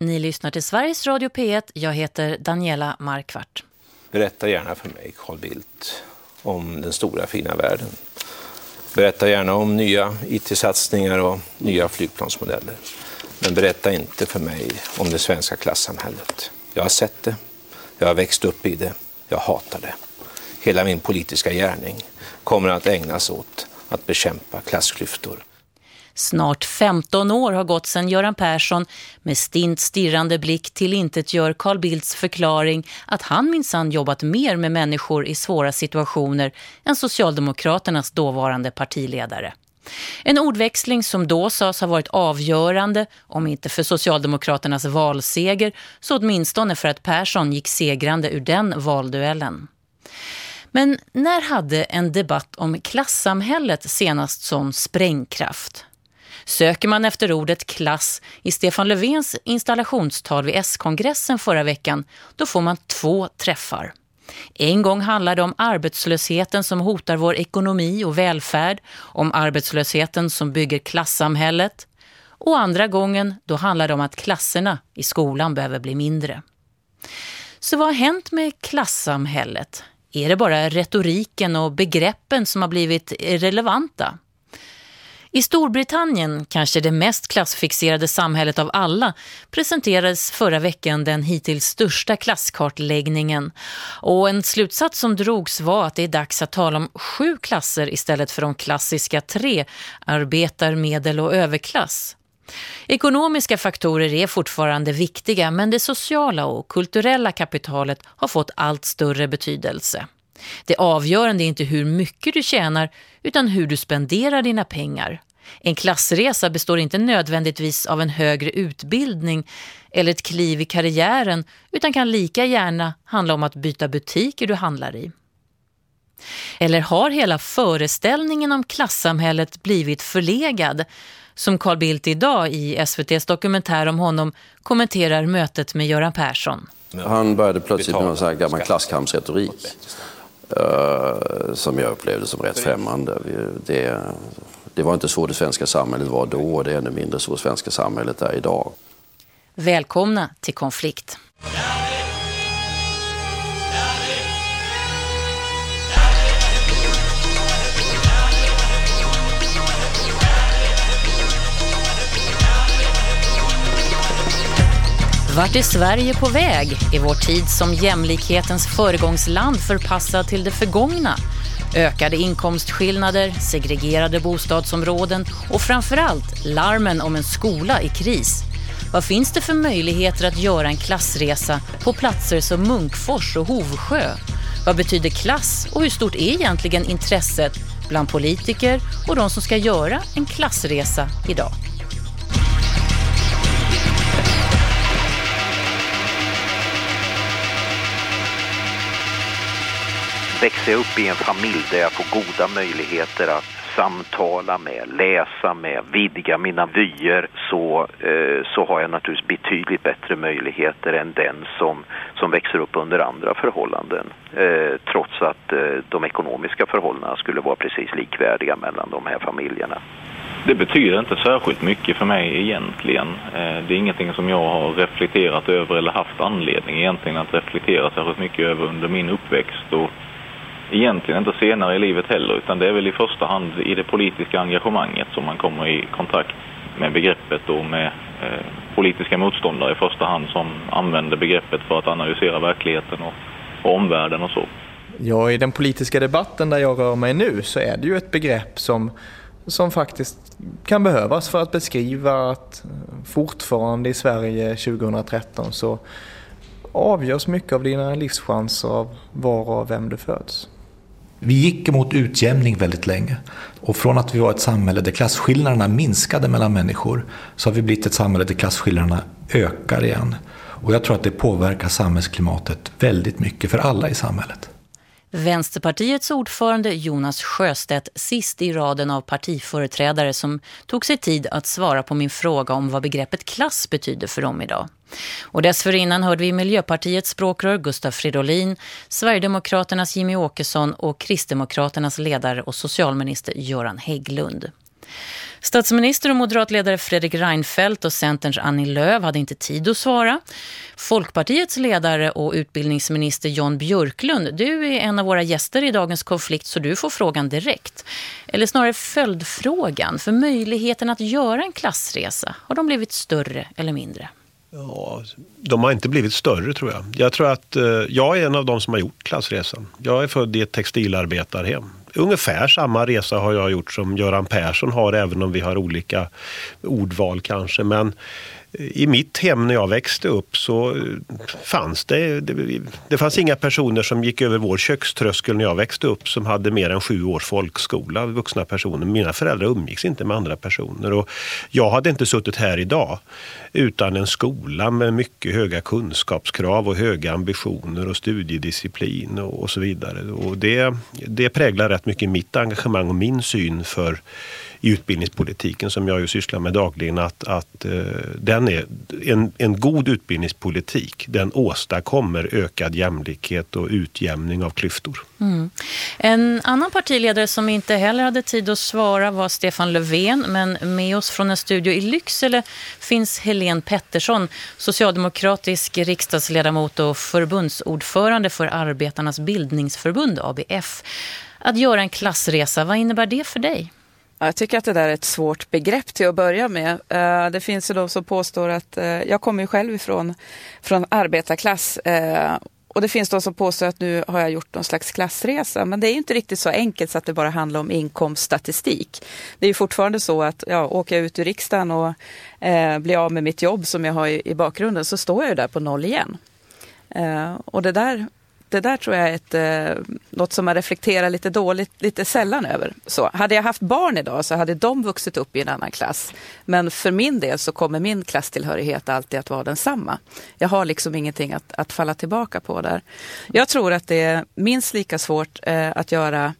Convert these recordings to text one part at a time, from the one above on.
Ni lyssnar till Sveriges Radio P1. Jag heter Daniela Markvart. Berätta gärna för mig, Carl Bildt, om den stora fina världen. Berätta gärna om nya IT-satsningar och nya flygplansmodeller. Men berätta inte för mig om det svenska klassamhället. Jag har sett det, jag har växt upp i det, jag hatar det. Hela min politiska gärning kommer att ägnas åt att bekämpa klassklyftor. Snart 15 år har gått sedan Göran Persson med stint stirrande blick till intet gör Carl Bildts förklaring att han minsann jobbat mer med människor i svåra situationer än Socialdemokraternas dåvarande partiledare. En ordväxling som då sades ha varit avgörande, om inte för Socialdemokraternas valseger, så åtminstone för att Persson gick segrande ur den valduellen. Men när hade en debatt om klassamhället senast sån sprängkraft? Söker man efter ordet klass i Stefan Löfvens installationstal vid S-kongressen förra veckan, då får man två träffar. En gång handlar det om arbetslösheten som hotar vår ekonomi och välfärd, om arbetslösheten som bygger klassamhället. Och andra gången då handlar det om att klasserna i skolan behöver bli mindre. Så vad har hänt med klassamhället? Är det bara retoriken och begreppen som har blivit relevanta? I Storbritannien, kanske det mest klassfixerade samhället av alla, presenterades förra veckan den hittills största klasskartläggningen. Och en slutsats som drogs var att det är dags att tala om sju klasser istället för de klassiska tre, arbetar-, medel- och överklass. Ekonomiska faktorer är fortfarande viktiga men det sociala och kulturella kapitalet har fått allt större betydelse. Det avgörande är inte hur mycket du tjänar utan hur du spenderar dina pengar. En klassresa består inte nödvändigtvis av en högre utbildning eller ett kliv i karriären utan kan lika gärna handla om att byta butiker du handlar i. Eller har hela föreställningen om klassamhället blivit förlegad som Carl Bildt idag i SVTs dokumentär om honom kommenterar mötet med Göran Persson. Han började plötsligt med en sån här gammal klasskampsretorik uh, som jag upplevde som rätt främmande. Det, det var inte så det svenska samhället var då och det är ännu mindre så det svenska samhället är idag. Välkomna till konflikt. Vart är Sverige på väg? Är vår tid som jämlikhetens föregångsland förpassad till det förgångna? Ökade inkomstskillnader, segregerade bostadsområden och framförallt larmen om en skola i kris. Vad finns det för möjligheter att göra en klassresa på platser som Munkfors och Hovsjö? Vad betyder klass och hur stort är egentligen intresset bland politiker och de som ska göra en klassresa idag? Växer jag upp i en familj där jag får goda möjligheter att samtala med, läsa med, vidga mina vyer så, eh, så har jag naturligtvis betydligt bättre möjligheter än den som, som växer upp under andra förhållanden. Eh, trots att eh, de ekonomiska förhållandena skulle vara precis likvärdiga mellan de här familjerna. Det betyder inte särskilt mycket för mig egentligen. Eh, det är ingenting som jag har reflekterat över eller haft anledning egentligen att reflektera särskilt mycket över under min uppväxt. Och egentligen inte senare i livet heller utan det är väl i första hand i det politiska engagemanget som man kommer i kontakt med begreppet och med eh, politiska motståndare i första hand som använder begreppet för att analysera verkligheten och, och omvärlden och så. Ja, i den politiska debatten där jag rör mig nu så är det ju ett begrepp som, som faktiskt kan behövas för att beskriva att fortfarande i Sverige 2013 så avgörs mycket av dina livschanser av var och vem du föds. Vi gick emot utjämning väldigt länge. Och från att vi var ett samhälle där klasskillnaderna minskade mellan människor så har vi blivit ett samhälle där klasskillnaderna ökar igen. Och jag tror att det påverkar samhällsklimatet väldigt mycket för alla i samhället. Vänsterpartiets ordförande Jonas Sjöstedt sist i raden av partiföreträdare som tog sig tid att svara på min fråga om vad begreppet klass betyder för dem idag. Och dessförinnan hörde vi Miljöpartiets språkrör Gustaf Fridolin, Sverigedemokraternas Jimmy Åkesson och Kristdemokraternas ledare och socialminister Göran Hägglund. Statsminister och moderatledare Fredrik Reinfeldt och Centerns Annie Lööf hade inte tid att svara. Folkpartiets ledare och utbildningsminister Jon Björklund, du är en av våra gäster i dagens konflikt så du får frågan direkt. Eller snarare följdfrågan, för möjligheten att göra en klassresa, har de blivit större eller mindre? Ja, de har inte blivit större tror jag. Jag tror att eh, jag är en av de som har gjort klassresan. Jag är född i ett textilarbetarhem. Ungefär samma resa har jag gjort som Göran Persson har, även om vi har olika ordval kanske. Men i mitt hem när jag växte upp så eh, fanns det, det, det, fanns inga personer som gick över vår kökströskel när jag växte upp som hade mer än sju års folkskola, vuxna personer. Mina föräldrar umgicks inte med andra personer och jag hade inte suttit här idag utan en skola med mycket höga kunskapskrav och höga ambitioner och studiedisciplin och, och så vidare. Och det, det präglar rätt mycket mitt engagemang och min syn för i utbildningspolitiken som jag ju sysslar med dagligen att, att eh, den är en, en god utbildningspolitik. Den åstadkommer ökad jämlikhet och utjämning av klyftor. Mm. En annan partiledare som inte heller hade tid att svara var Stefan Löfven men med oss från en studio i Lycksele finns Helene Pettersson, socialdemokratisk riksdagsledamot och förbundsordförande för Arbetarnas bildningsförbund ABF. Att göra en klassresa, vad innebär det för dig? Jag tycker att det där är ett svårt begrepp till att börja med. Eh, det finns ju de som påstår att, eh, jag kommer ju själv ifrån från arbetarklass eh, och det finns de som påstår att nu har jag gjort någon slags klassresa. Men det är inte riktigt så enkelt så att det bara handlar om inkomststatistik. Det är ju fortfarande så att ja, åker jag ut ur riksdagen och eh, blir av med mitt jobb som jag har i, i bakgrunden så står jag ju där på noll igen. Eh, och det där det där tror jag är ett, eh, något som man reflekterar lite dåligt, lite sällan över. Så, hade jag haft barn idag så hade de vuxit upp i en annan klass. Men för min del så kommer min klasstillhörighet alltid att vara densamma. Jag har liksom ingenting att, att falla tillbaka på där. Jag tror att det är minst lika svårt eh, att göra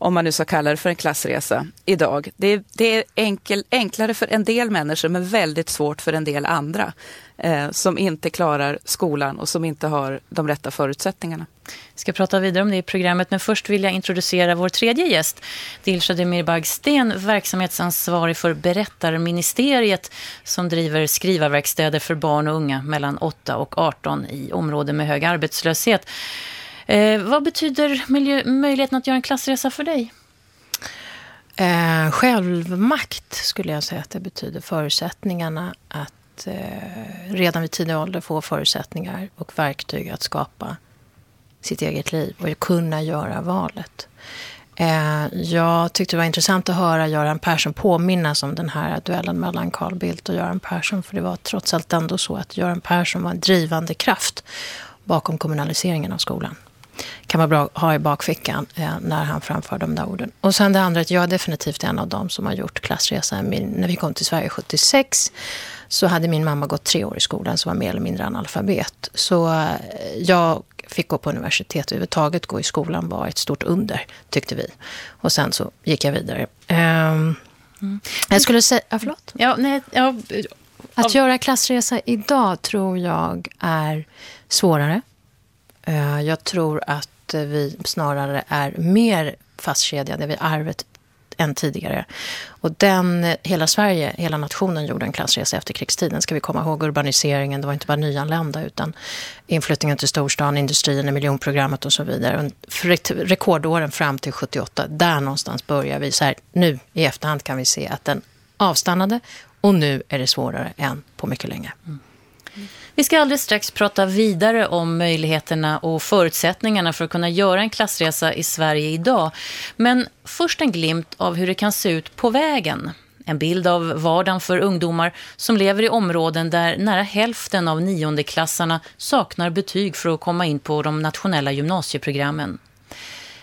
om man nu ska kalla det för en klassresa idag. Det är, det är enkel, enklare för en del människor men väldigt svårt för en del andra eh, som inte klarar skolan och som inte har de rätta förutsättningarna. Vi ska prata vidare om det i programmet men först vill jag introducera vår tredje gäst. Dilshad Demirbag-Sten, verksamhetsansvarig för Berättarministeriet som driver skrivarverkstäder för barn och unga mellan 8 och 18 i områden med hög arbetslöshet. Eh, vad betyder miljö, möjligheten att göra en klassresa för dig? Eh, självmakt skulle jag säga att det betyder. Förutsättningarna att eh, redan vid tidig ålder få förutsättningar och verktyg att skapa sitt eget liv och kunna göra valet. Eh, jag tyckte det var intressant att höra Göran Persson påminnas om den här duellen mellan Carl Bildt och Göran Persson. För det var trots allt ändå så att Göran Persson var en drivande kraft bakom kommunaliseringen av skolan kan vara bra att ha i bakfickan eh, när han framför de där orden. Och sen det andra, att jag är definitivt en av dem som har gjort klassresan. när vi kom till Sverige 76 så hade min mamma gått tre år i skolan som var mer eller mindre analfabet. Så eh, jag fick gå på universitet överhuvudtaget. Gå i skolan var ett stort under, tyckte vi. Och sen så gick jag vidare. Um, mm. Jag skulle säga... Ja, förlåt. Ja, nej, ja, att göra klassresa idag tror jag är svårare. Eh, jag tror att vi snarare är mer fastkedjade vid arvet än tidigare. Och den, hela Sverige, hela nationen gjorde en klassresa efter krigstiden. Ska vi komma ihåg urbaniseringen, det var inte bara nyanlända utan inflyttningen till storstan, industrierna, miljonprogrammet och så vidare. Rekordåren fram till 78, där någonstans börjar vi. Så här, nu i efterhand kan vi se att den avstannade och nu är det svårare än på mycket länge. Mm. Vi ska alldeles strax prata vidare om möjligheterna och förutsättningarna för att kunna göra en klassresa i Sverige idag. Men först en glimt av hur det kan se ut på vägen. En bild av vardagen för ungdomar som lever i områden där nära hälften av niondeklassarna saknar betyg för att komma in på de nationella gymnasieprogrammen.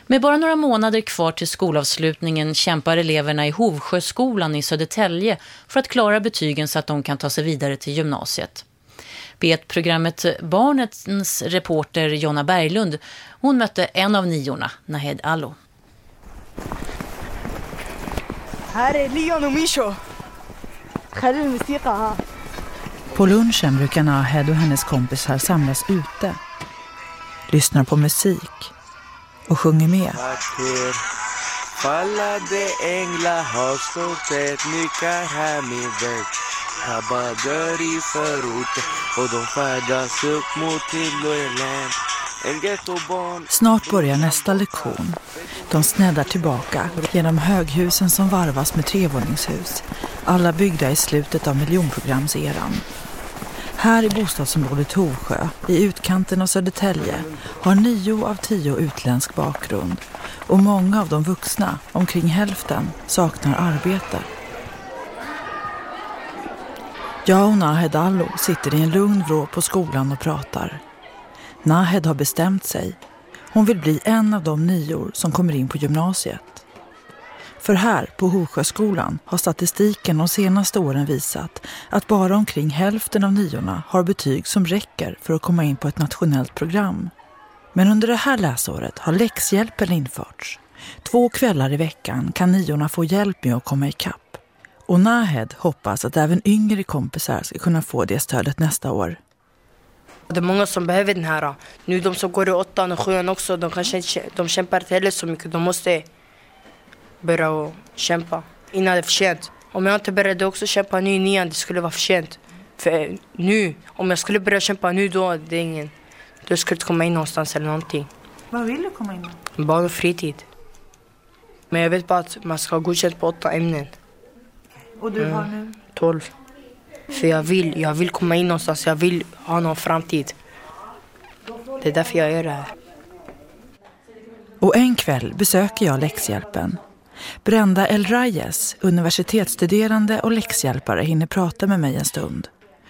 Med bara några månader kvar till skolavslutningen kämpar eleverna i Hovsjöskolan i Södertälje för att klara betygen så att de kan ta sig vidare till gymnasiet. P1-programmet Barnets reporter Jonna Berglund. Hon mötte en av niorna, Nahed Allo. Här är Leon och Misho. På lunchen brukar Nahed och hennes kompisar samlas ute. Lyssnar på musik och sjunger med. Fallade änglar har stått nyckar här min vän. Grabbar i förorten och de färdas upp mot Tilloelän. Snart börjar nästa lektion. De sneddar tillbaka genom höghusen som varvas med trevåningshus. Alla byggda i slutet av miljonprogramseran. Här i bostadsområdet Hovsjö, i utkanten av Södertälje, har nio av tio utländsk bakgrund. Och många av de vuxna, omkring hälften, saknar arbete. Jag och Nahed Allo sitter i en lugn vrå på skolan och pratar. Nahed har bestämt sig. Hon vill bli en av de nior som kommer in på gymnasiet. För här på Hovsjöskolan har statistiken de senaste åren visat att bara omkring hälften av niorna har betyg som räcker för att komma in på ett nationellt program. Men under det här läsåret har läxhjälpen införts. Två kvällar i veckan kan niorna få hjälp med att komma ikapp. Och Nahed hoppas att även yngre kompisar ska kunna få det stödet nästa år. Det är många som behöver den här. Nu de som går i åttan och sjuan också, de, kanske, de kämpar inte heller så mycket. De måste börja och kämpa innan det är för sent. Om jag inte började också kämpa nu i nian, det skulle vara för sent. För nu, om jag skulle börja kämpa nu då, det är ingen... Då skulle jag inte komma in någonstans eller någonting. Vad vill du komma in med? Barn och fritid. Men jag vet bara att man ska ha godkänt på åtta ämnen. Och du har nu? Tolv. För jag vill, jag vill komma in någonstans, jag vill ha någon framtid. Det är därför jag gör det här. Och en kväll besöker jag läxhjälpen. Brenda El Reyes, universitetsstuderande och läxhjälpare, hinner prata med mig en stund.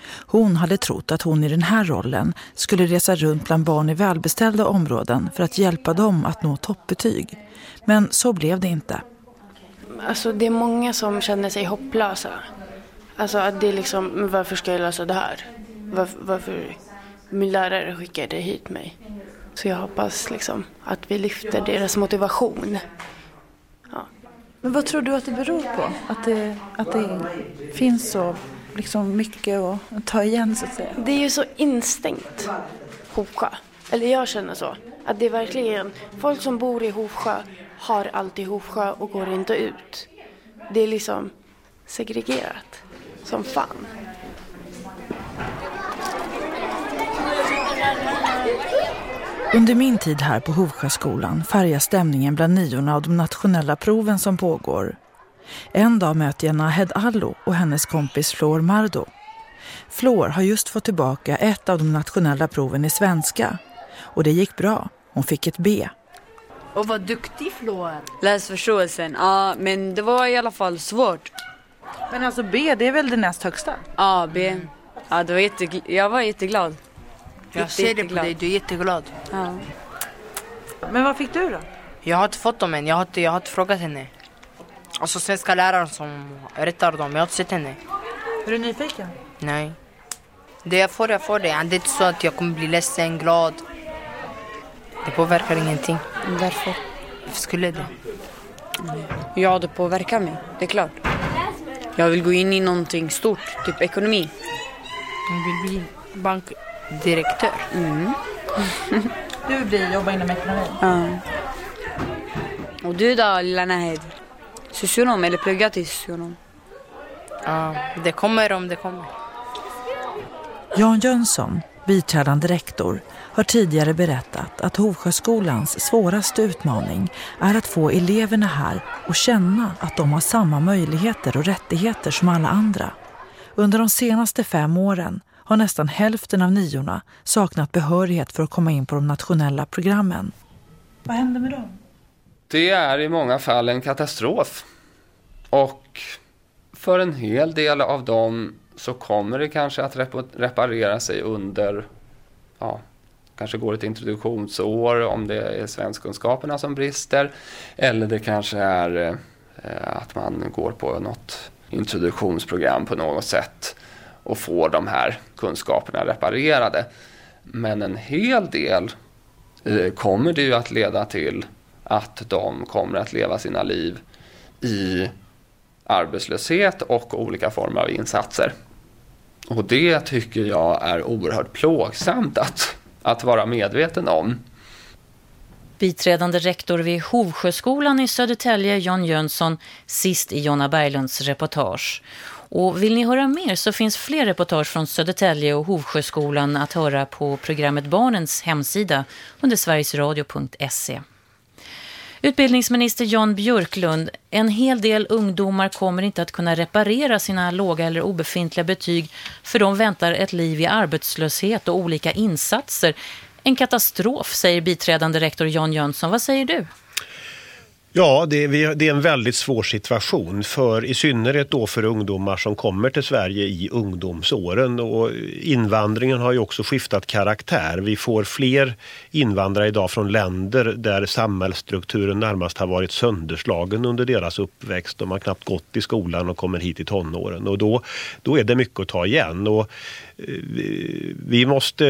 Hon hade trott att hon i den här rollen skulle resa runt bland barn i välbeställda områden för att hjälpa dem att nå toppbetyg. Men så blev det inte. Alltså det är många som känner sig hopplösa. Alltså att det är liksom, varför ska jag lösa det här? Varför, varför min lärare skickade hit mig? Så jag hoppas liksom att vi lyfter deras motivation. Ja. Men vad tror du att det beror på? Att det, att det finns så liksom mycket att ta igen så att säga? Det är ju så instängt, Hovsjö. Eller jag känner så. Att det är verkligen, folk som bor i Hovsjö har alltid Hovsjö och går inte ut. Det är liksom segregerat som fan. Under min tid här på Hovsjöskolan färgar stämningen bland niorna av de nationella proven som pågår. En dag möter jag Nahed Allo och hennes kompis Flor Mardo. Flor har just fått tillbaka ett av de nationella proven i svenska. Och det gick bra. Hon fick ett B. Och vad duktig Flor. Läsförståelsen, ja men det var i alla fall svårt. Men alltså B, det är väl det näst högsta? Ja, B. Ja, det var jättegl- jag var jätteglad. Jag ser det på dig, du är jätteglad. Ja. Men vad fick du då? Jag har inte fått dem än, jag har inte, jag har inte frågat henne. Alltså svenska läraren som rättar dem, jag har inte sett henne. Är du nyfiken? Nej. Det jag får, jag får det. Det är inte så att jag kommer bli ledsen, glad. Det påverkar ingenting. Varför? Varför skulle det? Ja, det påverkar mig. Det är klart. Jag vill gå in i någonting stort, typ ekonomi. Jag vill bli bankdirektör. Mm. du vill jobba inom ekonomi? Ja. Och du då, lilla Nahed? Socionom eller plugga till socionom? Ja, det kommer om det kommer. Jan Jönsson, biträdande rektor, har tidigare berättat att Hovsjöskolans svåraste utmaning är att få eleverna här att känna att de har samma möjligheter och rättigheter som alla andra. Under de senaste fem åren har nästan hälften av niorna saknat behörighet för att komma in på de nationella programmen. Vad händer med dem? Det är i många fall en katastrof. Och för en hel del av dem så kommer det kanske att reparera sig under ja, kanske går ett introduktionsår om det är svenskkunskaperna som brister. Eller det kanske är eh, att man går på något introduktionsprogram på något sätt och får de här kunskaperna reparerade. Men en hel del eh, kommer det ju att leda till att de kommer att leva sina liv i arbetslöshet och olika former av insatser. Och det tycker jag är oerhört plågsamt att att vara medveten om. Biträdande rektor vid Hovsjöskolan i Södertälje, Jan Jönsson, sist i Jonna Berglunds reportage. Och vill ni höra mer så finns fler reportage från Södertälje och Hovsjöskolan att höra på programmet Barnens hemsida under sverigesradio.se. Utbildningsminister Jan Björklund, en hel del ungdomar kommer inte att kunna reparera sina låga eller obefintliga betyg för de väntar ett liv i arbetslöshet och olika insatser. En katastrof, säger biträdande rektor Jan Jönsson. Vad säger du? Ja, det är, det är, en väldigt svår situation för i synnerhet då för ungdomar som kommer till Sverige i ungdomsåren och invandringen har ju också skiftat karaktär. Vi får fler invandrare idag från länder där samhällsstrukturen närmast har varit sönderslagen under deras uppväxt. De har knappt gått i skolan och kommer hit i tonåren och då, då är det mycket att ta igen. Och eh, vi måste...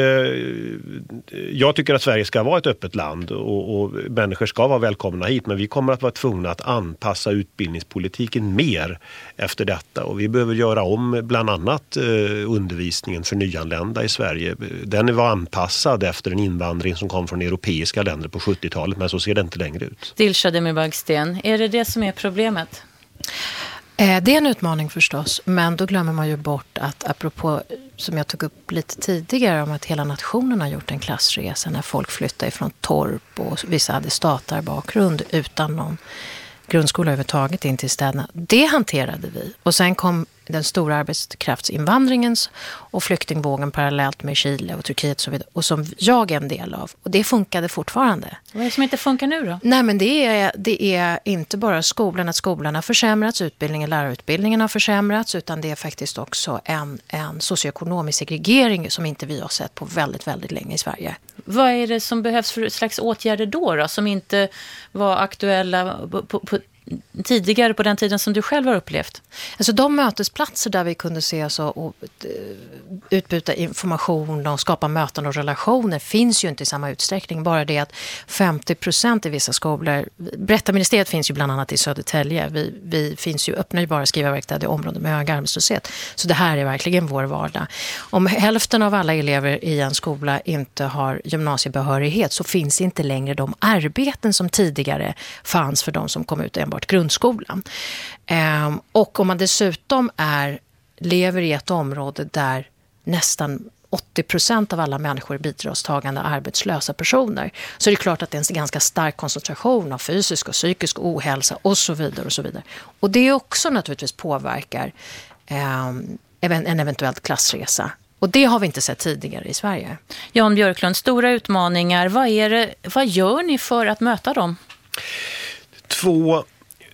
Eh, jag tycker att Sverige ska vara ett öppet land och, och, människor ska vara välkomna hit men vi kommer kommer att vara tvungna att anpassa utbildningspolitiken mer efter detta och vi behöver göra om bland annat eh, undervisningen för nyanlända i Sverige. Den var anpassad efter en invandring som kom från europeiska länder på 70-talet men så ser det inte längre ut. Dilshad Demirbagsten, är det det som är problemet? Eh, det är en utmaning förstås, men då glömmer man ju bort att apropå, som jag tog upp lite tidigare, om att hela nationen har gjort en klassresa när folk flyttade ifrån torp och vissa hade statarbakgrund utan någon grundskola överhuvudtaget in till städerna. Det hanterade vi. Och sen kom den stora arbetskraftsinvandringens och flyktingvågen parallellt med Chile och Turkiet och så vidare. Och som jag är en del av. Och det funkade fortfarande. Vad är det som inte funkar nu då? Nej men det är, det är inte bara skolan, att skolan har försämrats, utbildningen, lärarutbildningen har försämrats. Utan det är faktiskt också en, en socioekonomisk segregering som inte vi har sett på väldigt, väldigt länge i Sverige. Vad är det som behövs för slags åtgärder då, då som inte var aktuella på, på, på tidigare på den tiden som du själv har upplevt? Alltså de mötesplatser där vi kunde ses och, och eh, utbyta information och skapa möten och relationer finns ju inte i samma utsträckning. Bara det att 50 procent i vissa skolor, Berättarministeriet finns ju bland annat i Södertälje. Vi, vi finns ju öppna ju bara skrivarverkstäder i områden med hög arbetslöshet. Så det här är verkligen vår vardag. Om hälften av alla elever i en skola inte har gymnasiebehörighet så finns inte längre de arbeten som tidigare fanns för de som kom ut enbart enbart grundskolan. Ehm, och om man dessutom är, lever i ett område där nästan 80 procent av alla människor är bidragstagande arbetslösa personer så är det klart att det är en ganska stark koncentration av fysisk och psykisk ohälsa och så vidare. Och så vidare. Och det också naturligtvis påverkar eh, en eventuell klassresa. Och det har vi inte sett tidigare i Sverige. Jan Björklund, stora utmaningar. Vad, är det, vad gör ni för att möta dem? Två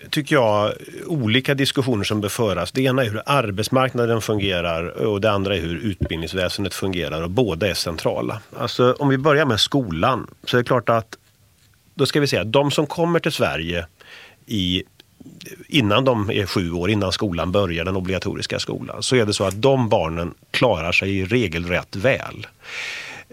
tycker jag, olika diskussioner som bör föras. Det ena är hur arbetsmarknaden fungerar och det andra är hur utbildningsväsendet fungerar och båda är centrala. Alltså om vi börjar med skolan så är det klart att då ska vi säga de som kommer till Sverige i innan de är sju år, innan skolan börjar, den obligatoriska skolan, så är det så att de barnen klarar sig i regel rätt väl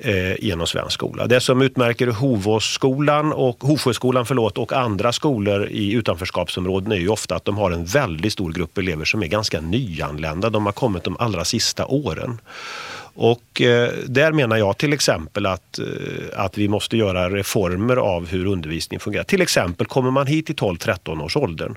eh, genom svensk skola. Det som utmärker Hovåsskolan och Hovsjöskolan förlåt, och andra skolor i utanförskapsområden är ju ofta att de har en väldigt stor grupp elever som är ganska nyanlända. De har kommit de allra sista åren. Och eh, där menar jag till exempel att, eh, att vi måste göra reformer av hur undervisningen fungerar. Till exempel kommer man hit i 12-13 års åldern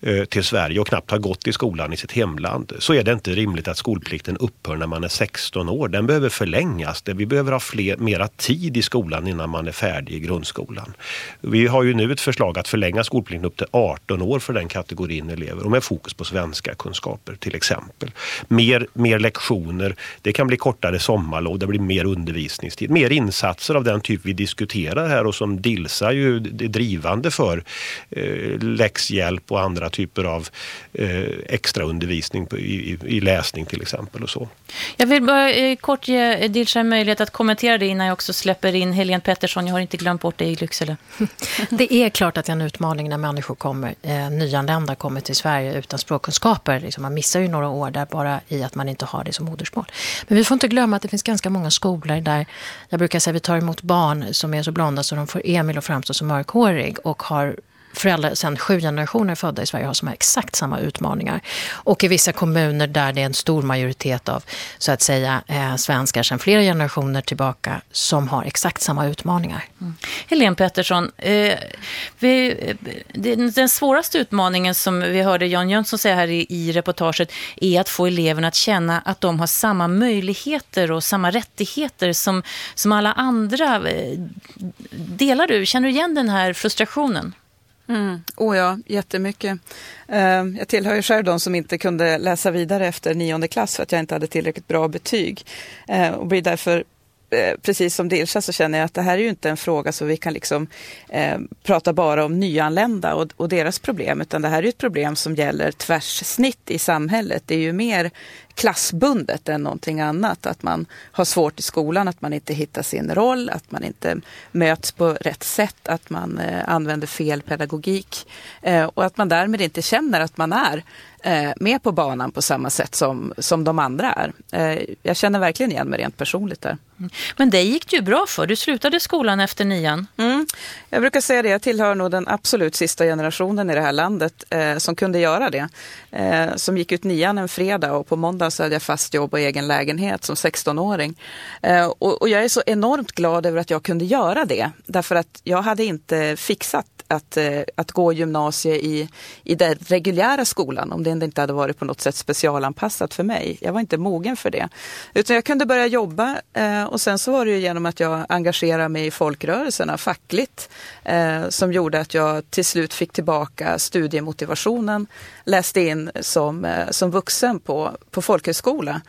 eh, till Sverige och knappt har gått i skolan i sitt hemland så är det inte rimligt att skolplikten upphör när man är 16 år. Den behöver förlängas. Vi behöver ha fler, mera tid i skolan innan man är färdig i grundskolan. Vi har ju nu ett förslag att förlänga skolplikten upp till 18 år för den kategorin elever och med fokus på svenska kunskaper till exempel. Mer, mer lektioner. Det kan bli kortare sommarlov, det blir mer undervisningstid, mer insatser av den typ vi diskuterar här och som Dilsa ju är drivande för eh, läxhjälp och andra typer av eh, extra undervisning på, i, i, läsning till exempel och så. Jag vill bara eh, kort ge Dilsa en möjlighet att kommentera det innan jag också släpper in Helene Pettersson. Jag har inte glömt bort det i Lycksele. Det är klart att det är en utmaning när människor kommer, eh, nyanlända kommer till Sverige utan språkkunskaper. Liksom man missar ju några år där bara i att man inte har det som modersmål. Men vi får får inte glömma att det finns ganska många skolor där jag brukar säga att vi tar emot barn som är så blonda så de får Emil att framstå som mörkhårig och har föräldrar sedan sju generationer födda i Sverige har som har exakt samma utmaningar. Och i vissa kommuner där det är en stor majoritet av så att säga eh, svenskar sedan flera generationer tillbaka som har exakt samma utmaningar. Mm. Helene Pettersson, eh, vi, eh, den, den svåraste utmaningen som vi hörde Jan Jönsson säga här i, i reportaget är att få eleverna att känna att de har samma möjligheter och samma rättigheter som, som alla andra. Eh, delar du, känner du igen den här frustrationen? Mm. Oh ja, jättemycket. Uh, jag tillhör ju själv de som inte kunde läsa vidare efter nionde klass för att jag inte hade tillräckligt bra betyg. Uh, och blir därför eh, precis som Dilsa så känner jag att det här är ju inte en fråga så vi kan liksom eh, prata bara om nyanlända och, och, deras problem utan det här är ett problem som gäller tvärsnitt i samhället. Det är ju mer klassbundet än någonting annat. Att man har svårt i skolan, att man inte hittar sin roll, att man inte möts på rätt sätt, att man eh, använder fel pedagogik eh, och att man därmed inte känner att man är eh, med på banan på samma sätt som, som de andra är. Jag känner verkligen igen mig rent personligt där. Mm. Men det gick det ju bra för. Du slutade skolan efter nian. Mm. Jag brukar säga det, jag tillhör nog den absolut sista generationen i det här landet eh, som kunde göra det. Eh, som gick ut nian en fredag och på måndag så hade jag fast jobb och egen lägenhet som 16-åring. Eh, och, och jag är så enormt glad över att jag kunde göra det. Därför att jag hade inte fixat att, eh, att gå gymnasie i, i den reguljära skolan om det inte hade varit på något sätt specialanpassat för mig. Jag var inte mogen för det. Utan jag kunde börja jobba eh, och sen så var det ju genom att jag engagerade mig i folkrörelserna fackligt eh, som gjorde att jag till slut fick tillbaka studiemotivationen, läste in som, eh, som vuxen på, på folkhögskola.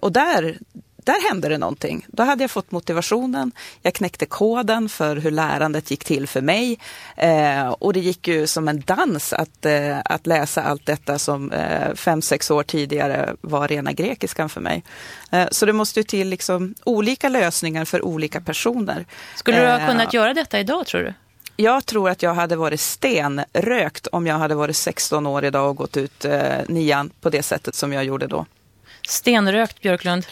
Och där, där hände det någonting. Då hade jag fått motivationen, jag knäckte koden för hur lärandet gick till för mig eh, och det gick ju som en dans att, eh, att läsa allt detta som eh, fem, sex år tidigare var rena grekiskan för mig. Eh, så det måste ju till liksom olika lösningar för olika personer. Skulle du ha eh, kunnat göra detta idag tror du? Jag tror att jag hade varit stenrökt om jag hade varit 16 år idag och gått ut eh, nian på det sättet som jag gjorde då. Stenrökt, Björklund?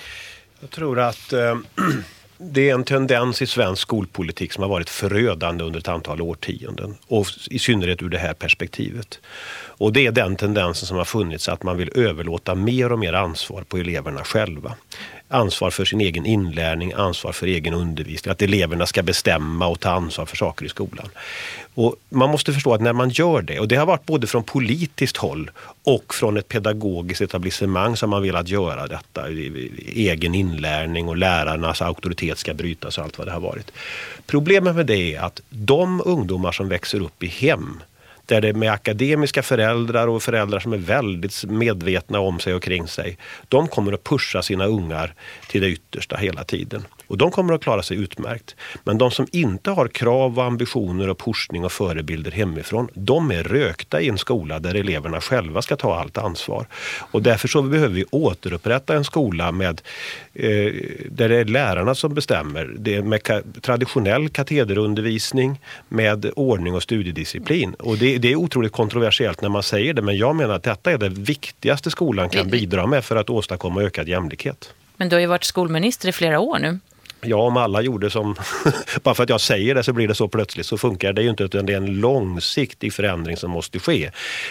Jag tror att eh, det är en tendens i svensk skolpolitik som har varit förödande under ett antal årtionden. Och i synnerhet ur det här perspektivet. Och det är den tendensen som har funnits att man vill överlåta mer och mer ansvar på eleverna själva ansvar för sin egen inlärning, ansvar för egen undervisning. Att eleverna ska bestämma och ta ansvar för saker i skolan. Och man måste förstå att när man gör det, och det har varit både från politiskt håll och från ett pedagogiskt etablissemang som man velat göra detta. Egen inlärning och lärarnas auktoritet ska brytas och allt vad det har varit. Problemet med det är att de ungdomar som växer upp i hem där det med akademiska föräldrar och föräldrar som är väldigt medvetna om sig och kring sig. De kommer att pusha sina ungar till det yttersta hela tiden. Och de kommer att klara sig utmärkt. Men de som inte har krav och ambitioner och pushning och förebilder hemifrån, de är rökta i en skola där eleverna själva ska ta allt ansvar. Och därför så behöver vi återupprätta en skola med, eh, där det är lärarna som bestämmer. Det är med ka traditionell katederundervisning med ordning och studiedisciplin. Och det, det, är otroligt kontroversiellt när man säger det, men jag menar att detta är det viktigaste skolan kan bidra med för att åstadkomma ökad jämlikhet. Men du har ju varit skolminister i flera år nu. Ja, om alla gjorde som... bara för att jag säger det så blir det så plötsligt. Så funkar det ju inte utan det är en långsiktig förändring som måste ske.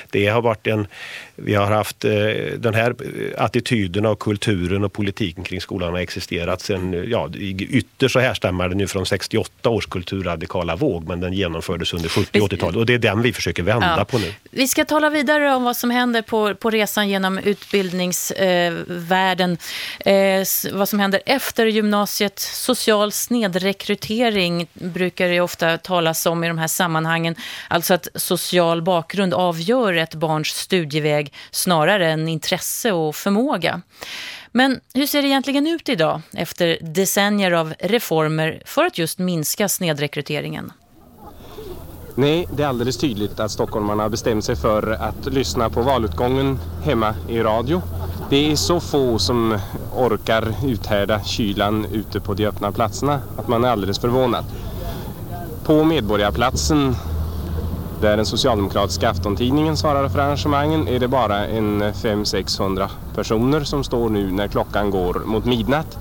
Det har varit en... Vi har haft eh, den här attityden och kulturen och politiken kring skolan har existerat sen... Ja, ytterst så härstammar den ju från 68 års kulturradikala våg men den genomfördes under 70 80-talet och det är den vi försöker vända ja. på nu. Vi ska tala vidare om vad som händer på, på resan genom utbildningsvärlden. Eh, eh, vad som händer efter gymnasiet social snedrekrytering brukar det ofta talas om i de här sammanhangen. Alltså att social bakgrund avgör ett barns studieväg snarare än intresse och förmåga. Men hur ser det egentligen ut idag efter decennier av reformer för att just minska snedrekryteringen? Nej, det är alldeles tydligt att stockholmarna har bestämt sig för att lyssna på valutgången hemma i radio. Det är så få som orkar uthärda kylan ute på de öppna platserna att man är alldeles förvånad. På Medborgarplatsen där den socialdemokratiska aftontidningen svarar för arrangemangen är det bara en 500-600 personer som står nu när klockan går mot midnatt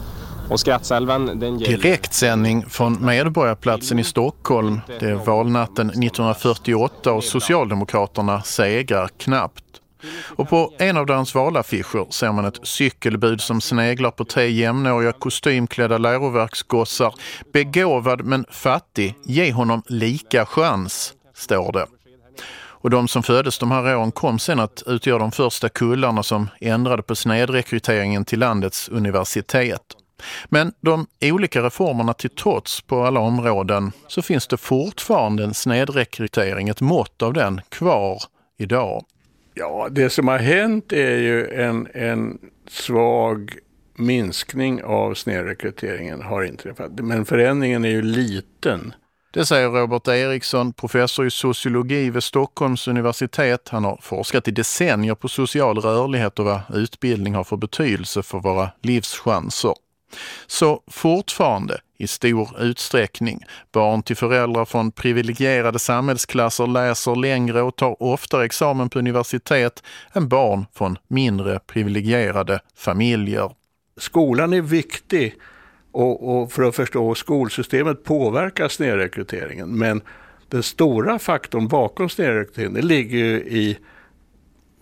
Och Skrattsalvan den gäller... Direktsändning från Medborgarplatsen i Stockholm. Det är valnatten 1948 och Socialdemokraterna segrar knappt. Och på en av deras valaffischer ser man ett cykelbud som sneglar på tre jämnåriga kostymklädda läroverksgossar. Begåvad men fattig, ge honom lika chans, står det. Och de som föddes de här åren kom sen att utgöra de första kullarna som ändrade på snedrekryteringen till landets universitet. Men de olika reformerna till trots på alla områden så finns det fortfarande en snedrekrytering, ett mått av den, kvar idag. Ja, det som har hänt är ju en, en svag minskning av snedrekryteringen har inträffat. Men förändringen är ju liten. Det säger Robert Eriksson, professor i sociologi vid Stockholms universitet. Han har forskat i decennier på social rörlighet och vad utbildning har för betydelse för våra livschanser. Så fortfarande i stor utsträckning. Barn till föräldrar från privilegierade samhällsklasser läser längre och tar oftare examen på universitet än barn från mindre privilegierade familjer. Skolan är viktig och, och för att förstå skolsystemet påverkar snedrekryteringen. Men den stora faktorn bakom snedrekryteringen ligger ju i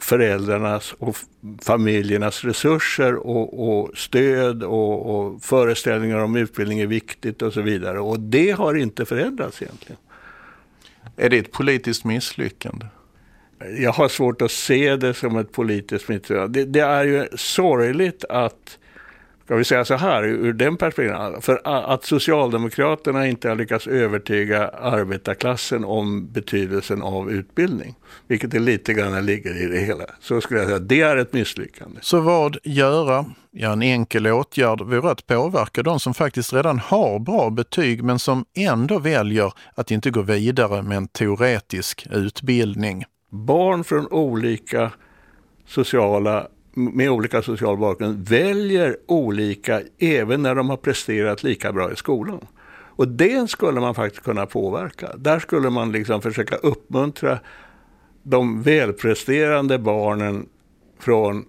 föräldrarnas och familjernas resurser och, och stöd och, och, föreställningar om utbildning är viktigt och så vidare. Och det har inte förändrats egentligen. Är det ett politiskt misslyckande? Jag har svårt att se det som ett politiskt misslyckande. Det, det är ju sorgligt att ska vi säga så här, ur den perspektiven, för att Socialdemokraterna inte har lyckats övertyga arbetarklassen om betydelsen av utbildning, vilket det lite grann ligger i det hela, så skulle jag säga att det är ett misslyckande. Så vad göra? Ja, en enkel åtgärd vore att påverka de som faktiskt redan har bra betyg men som ändå väljer att inte gå vidare med en teoretisk utbildning. Barn från olika sociala med olika social bakgrund väljer olika även när de har presterat lika bra i skolan. Och det skulle man faktiskt kunna påverka. Där skulle man liksom försöka uppmuntra de välpresterande barnen från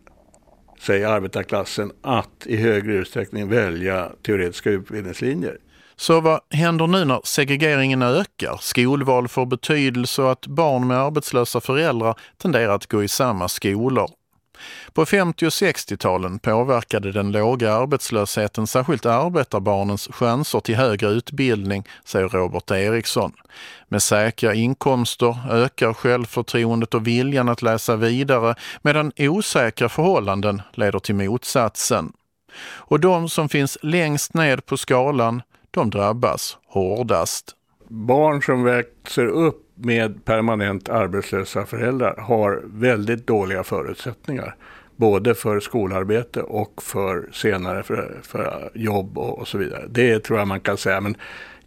säg arbetarklassen att i högre utsträckning välja teoretiska utbildningslinjer. Så vad händer nu när segregeringen ökar? Skolval får betydelse och att barn med arbetslösa föräldrar tenderar att gå i samma skolor. På 50 och 60-talen påverkade den låga arbetslösheten särskilt arbetarbarnens chanser till högre utbildning, säger Robert Eriksson. Med säkra inkomster ökar självförtroendet och viljan att läsa vidare medan osäkra förhållanden leder till motsatsen. Och de som finns längst ned på skalan, de drabbas hårdast. Barn som växer upp med permanent arbetslösa föräldrar har väldigt dåliga förutsättningar. Både för skolarbete och för senare för, för jobb och, och, så vidare. Det tror jag man kan säga. Men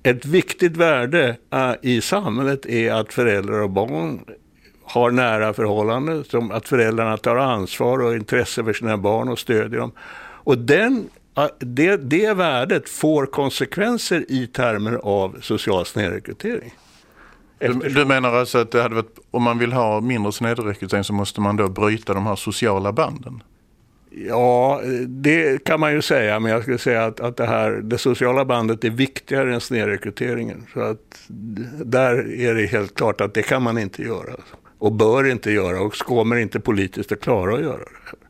ett viktigt värde uh, i samhället är att föräldrar och barn har nära förhållanden, som att föräldrarna tar ansvar och intresse för sina barn och stödjer dem. Och den, uh, det, det värdet får konsekvenser i termer av social snedrekrytering. Du, du menar alltså att det hade varit, om man vill ha mindre snedrekrytering så måste man då bryta de här sociala banden? Ja, det kan man ju säga, men jag skulle säga att, att det, här, det sociala bandet är viktigare än snedrekryteringen. Så att där är det helt klart att det kan man inte göra. Och bör inte göra och kommer inte politiskt att klara att göra det.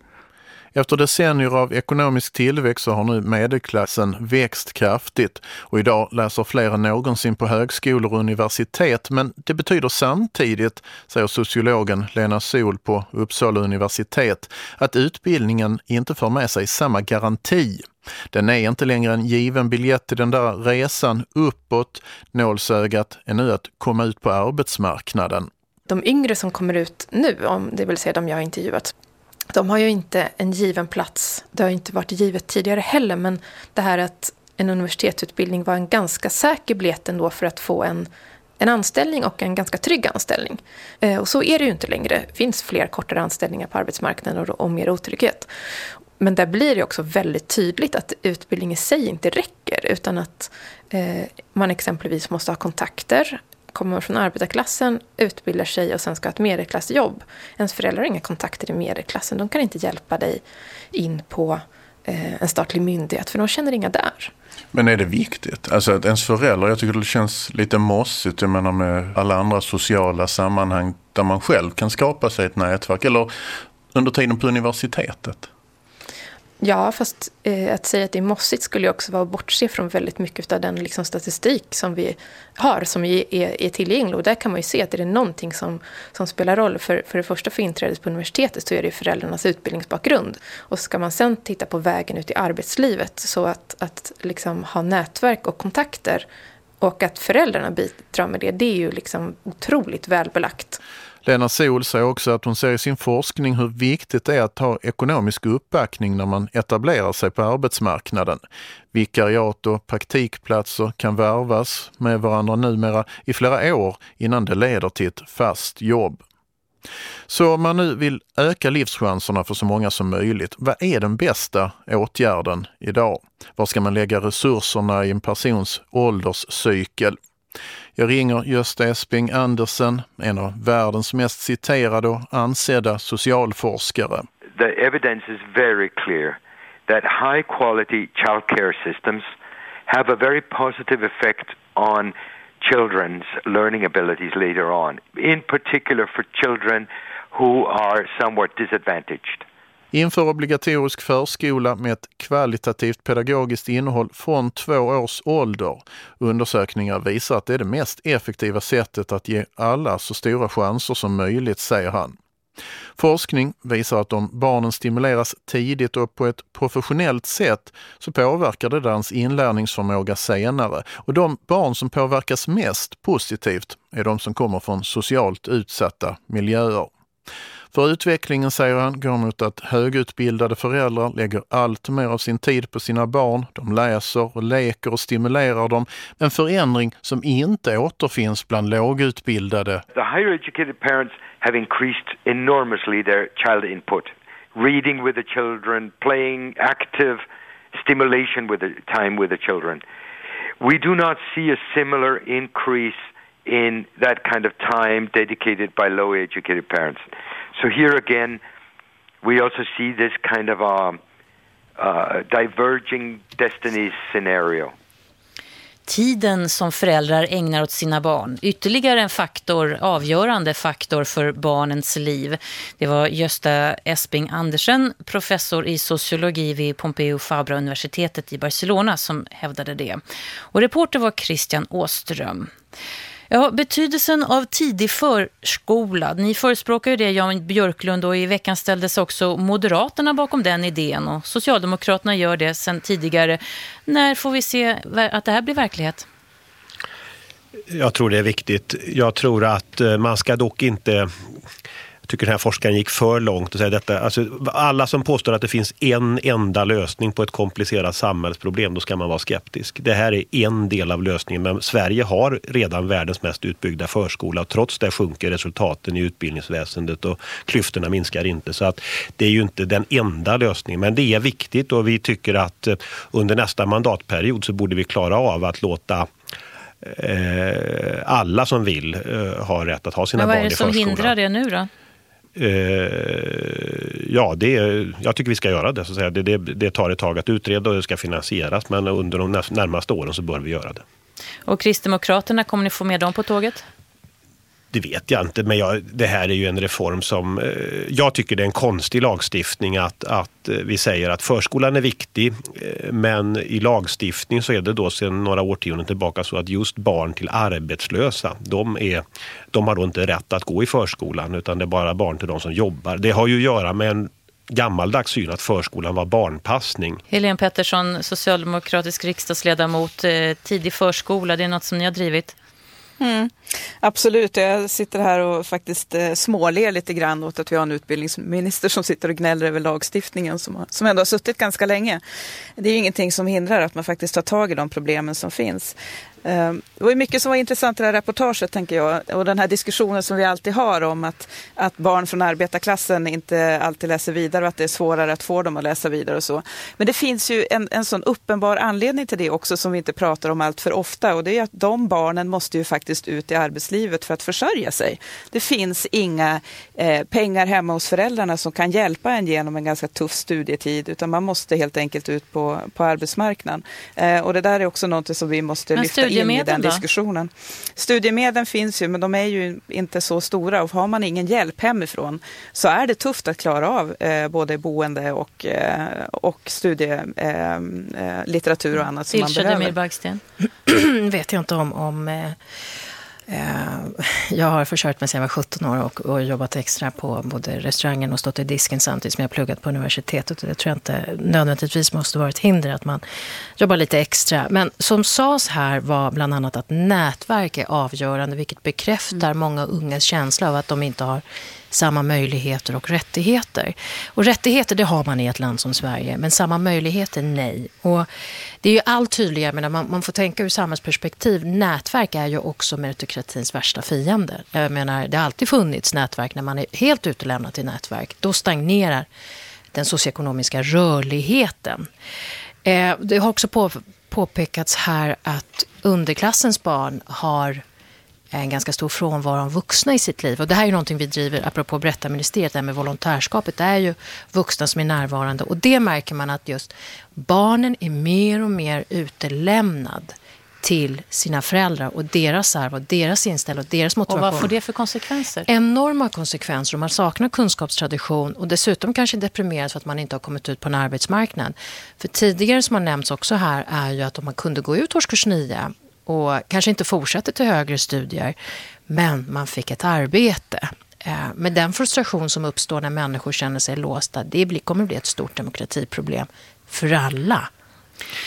Efter decennier av ekonomisk tillväxt så har nu medelklassen växt kraftigt och idag läser fler än någonsin på högskolor och universitet. Men det betyder samtidigt, säger sociologen Lena Sol på Uppsala universitet, att utbildningen inte för med sig samma garanti. Den är inte längre en given biljett till den där resan uppåt. Nålsögat är nu att komma ut på arbetsmarknaden. De yngre som kommer ut nu, om det vill säga de jag har intervjuat, de har ju inte en given plats. Det har inte varit givet tidigare heller, men det här att en universitetsutbildning var en ganska säker biljett ändå för att få en, en anställning och en ganska trygg anställning. Eh, och så är det ju inte längre. Det finns fler kortare anställningar på arbetsmarknaden och, och mer otrygghet. Men där blir det också väldigt tydligt att utbildning i sig inte räcker utan att eh, man exempelvis måste ha kontakter kommer från arbetarklassen, utbildar sig och sen ska ha ett medelklassjobb. Ens föräldrar har inga kontakter i medelklassen. De kan inte hjälpa dig in på eh, en statlig myndighet, för de känner inga där. Men är det viktigt? Alltså att ens föräldrar, jag tycker det känns lite mossigt, jag menar med alla andra sociala sammanhang där man själv kan skapa sig ett nätverk, eller under tiden på universitetet. Ja, fast eh, att säga att det är mossigt skulle ju också vara att bortse från väldigt mycket av den liksom, statistik som vi har, som är, är tillgänglig. Och där kan man ju se att är det någonting som, som spelar roll, för, för det första för inträdet på universitetet så är det föräldrarnas utbildningsbakgrund. Och ska man sen titta på vägen ut i arbetslivet, så att, att liksom ha nätverk och kontakter och att föräldrarna bidrar med det, det är ju liksom otroligt välbelagt. Lena Sol säger också att hon ser i sin forskning hur viktigt det är att ha ekonomisk uppbackning när man etablerar sig på arbetsmarknaden. Vikariat och praktikplatser kan värvas med varandra numera i flera år innan det leder till ett fast jobb. Så om man nu vill öka livschanserna för så många som möjligt, vad är den bästa åtgärden idag? Var ska man lägga resurserna i en persons ålderscykel? Jag ringer Gösta Esping Andersen, en av världens mest citerade och ansedda socialforskare. The evidence is very clear that high quality childcare systems have a very positive effect on children's learning abilities later on, in particular for children who are somewhat disadvantaged. Inför obligatorisk förskola med ett kvalitativt pedagogiskt innehåll från två års ålder. Undersökningar visar att det är det mest effektiva sättet att ge alla så stora chanser som möjligt, säger han. Forskning visar att om barnen stimuleras tidigt och på ett professionellt sätt så påverkar det deras inlärningsförmåga senare. Och de barn som påverkas mest positivt är de som kommer från socialt utsatta miljöer. För utvecklingen, säger han, går mot att högutbildade föräldrar lägger allt mer av sin tid på sina barn. De läser och leker och stimulerar dem. En förändring som inte återfinns bland lågutbildade. The higher educated parents have increased enormously their child input. Reading with the children, playing active stimulation with the time with the children. We do not see a similar increase in that kind of time dedicated by low educated parents. So here again, we also see this kind of a, a diverging destiny scenario. Tiden som föräldrar ägnar åt sina barn. Ytterligare en faktor, avgörande faktor för barnens liv. Det var Gösta Esping Andersen, professor i sociologi vid Pompeu Fabra universitetet i Barcelona som hävdade det. Och reporter var Christian Åström. Ja, betydelsen av tidig förskola. Ni förespråkar ju det, Jan Björklund, och i veckan ställdes också Moderaterna bakom den idén och Socialdemokraterna gör det sedan tidigare. När får vi se att det här blir verklighet? Jag tror det är viktigt. Jag tror att eh, man ska dock inte jag tycker den här forskaren gick för långt och säger detta. Alltså, alla som påstår att det finns en enda lösning på ett komplicerat samhällsproblem, då ska man vara skeptisk. Det här är en del av lösningen, men Sverige har redan världens mest utbyggda förskola och trots det sjunker resultaten i utbildningsväsendet och klyftorna minskar inte. Så att det är ju inte den enda lösningen, men det är viktigt och vi tycker att eh, under nästa mandatperiod så borde vi klara av att låta eh, alla som vill eh, ha rätt att ha sina barn i förskolan. vad är det som hindrar det nu då? Eh, ja, det jag tycker vi ska göra det. Så att säga. Det, det, det tar ett tag att utreda och det ska finansieras. Men under de närmaste åren så bör vi göra det. Och Kristdemokraterna, kommer ni få med dem på tåget? Det vet jag inte, men jag, det här är ju en reform som... Eh, jag tycker det är en konstig lagstiftning att, att eh, vi säger att förskolan är viktig, eh, men i lagstiftning så är det då sedan några årtionden tillbaka så att just barn till arbetslösa, de, är, de har då inte rätt att gå i förskolan, utan det är bara barn till de som jobbar. Det har ju att göra med en gammaldags syn att förskolan var barnpassning. Helene Pettersson, socialdemokratisk riksdagsledamot, tidig förskola, det är något som ni har drivit? Mm, absolut, jag sitter här och faktiskt eh, småler lite grann åt att vi har en utbildningsminister som sitter och gnäller över lagstiftningen som, som ändå har suttit ganska länge. Det är ju ingenting som hindrar att man faktiskt tar tag i de problemen som finns. Ehm, det var mycket som var intressant i det här reportaget tänker jag och den här diskussionen som vi alltid har om att, att barn från arbetarklassen inte alltid läser vidare och att det är svårare att få dem att läsa vidare och så. Men det finns ju en, en sån uppenbar anledning till det också som vi inte pratar om allt för ofta och det är att de barnen måste ju faktiskt ut i arbetslivet för att försörja sig. Det finns inga eh, pengar hemma hos föräldrarna som kan hjälpa en genom en ganska tuff studietid utan man måste helt enkelt ut på, på arbetsmarknaden. Eh, och det där är också något som vi måste lyfta in i den diskussionen. Studiemedlen finns ju, men de är ju inte så stora och har man ingen hjälp hemifrån så är det tufft att klara av eh, både boende och, eh, och studielitteratur eh, eh och annat som man behöver. vet jag inte om, om Eh, jag har försörjt mig sedan jag var 17 år och, och, jobbat extra på både restaurangen och stått i disken samtidigt som jag pluggat på universitetet. Och det tror jag inte nödvändigtvis måste vara ett hinder att man jobbar lite extra. Men som sades här var bland annat att nätverk är avgörande vilket bekräftar mm. många ungas känsla av att de inte har samma möjligheter och rättigheter. Och rättigheter det har man i ett land som Sverige, men samma möjligheter nej. Och det är ju allt tydligare, men man, man får tänka ur samhällsperspektiv. Nätverk är ju också meritokratins värsta fiende. Jag menar, det har alltid funnits nätverk när man är helt utelämnad till nätverk. Då stagnerar den socioekonomiska rörligheten. Eh, det har också på, påpekats här att underklassens barn har en ganska stor frånvaro av vuxna i sitt liv. Och det här är ju någonting vi driver, apropå berättarministeriet, det här med volontärskapet. Det är ju vuxna som är närvarande. Och det märker man att just barnen är mer och mer utelämnad till sina föräldrar och deras arv och deras inställning och deras motivation. Och vad får det för konsekvenser? Enorma konsekvenser. Man saknar kunskapstradition och dessutom kanske deprimeras för att man inte har kommit ut på en arbetsmarknad. För tidigare som har nämnts också här är ju att om man kunde gå ut årskurs 9 och kanske inte fortsatte till högre studier, men man fick ett arbete. Eh, men med den frustration som uppstår när människor känner sig låsta, det kommer att bli ett stort demokratiproblem för alla.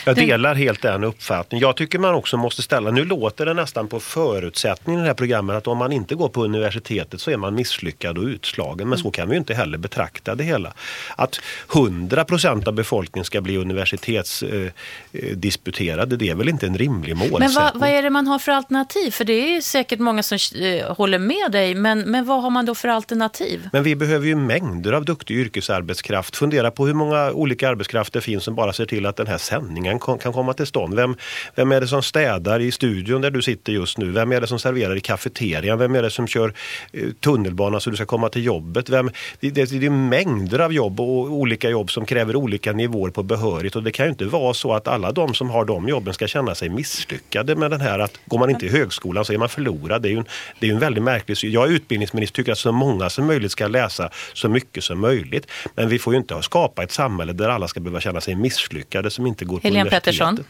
Jag delar helt den uppfattningen. Jag tycker man också måste ställa, nu låter det nästan på förutsättningen i det här programmet att om man inte går på universitetet så är man misslyckad och utslagen. Men så kan vi ju inte heller betrakta det hela. Att 100 procent av befolkningen ska bli universitetsdisputerade, det är väl inte en rimlig målsättning. Men vad, vad, är det man har för alternativ? För det är säkert många som eh, håller med dig, men, men vad har man då för alternativ? Men vi behöver ju mängder av duktig yrkesarbetskraft. Fundera på hur många olika arbetskrafter finns som bara ser till att den här sändningen kan komma till stånd. Vem, vem är det som städar i studion där du sitter just nu? Vem är det som serverar i kafeterian? Vem är det som kör eh, tunnelbana så du ska komma till jobbet? Vem, det, det, det är mängder av jobb och olika jobb som kräver olika nivåer på behörighet och det kan ju inte vara så att alla de som har de jobben ska känna sig misslyckade med den här att går man inte i högskolan så är man förlorad. Det är ju en, det är en väldigt märklig syn. Jag är utbildningsminister tycker att så många som möjligt ska läsa så mycket som möjligt. Men vi får ju inte skapa ett samhälle där alla ska behöva känna sig misslyckade som inte går Helene Pettersson.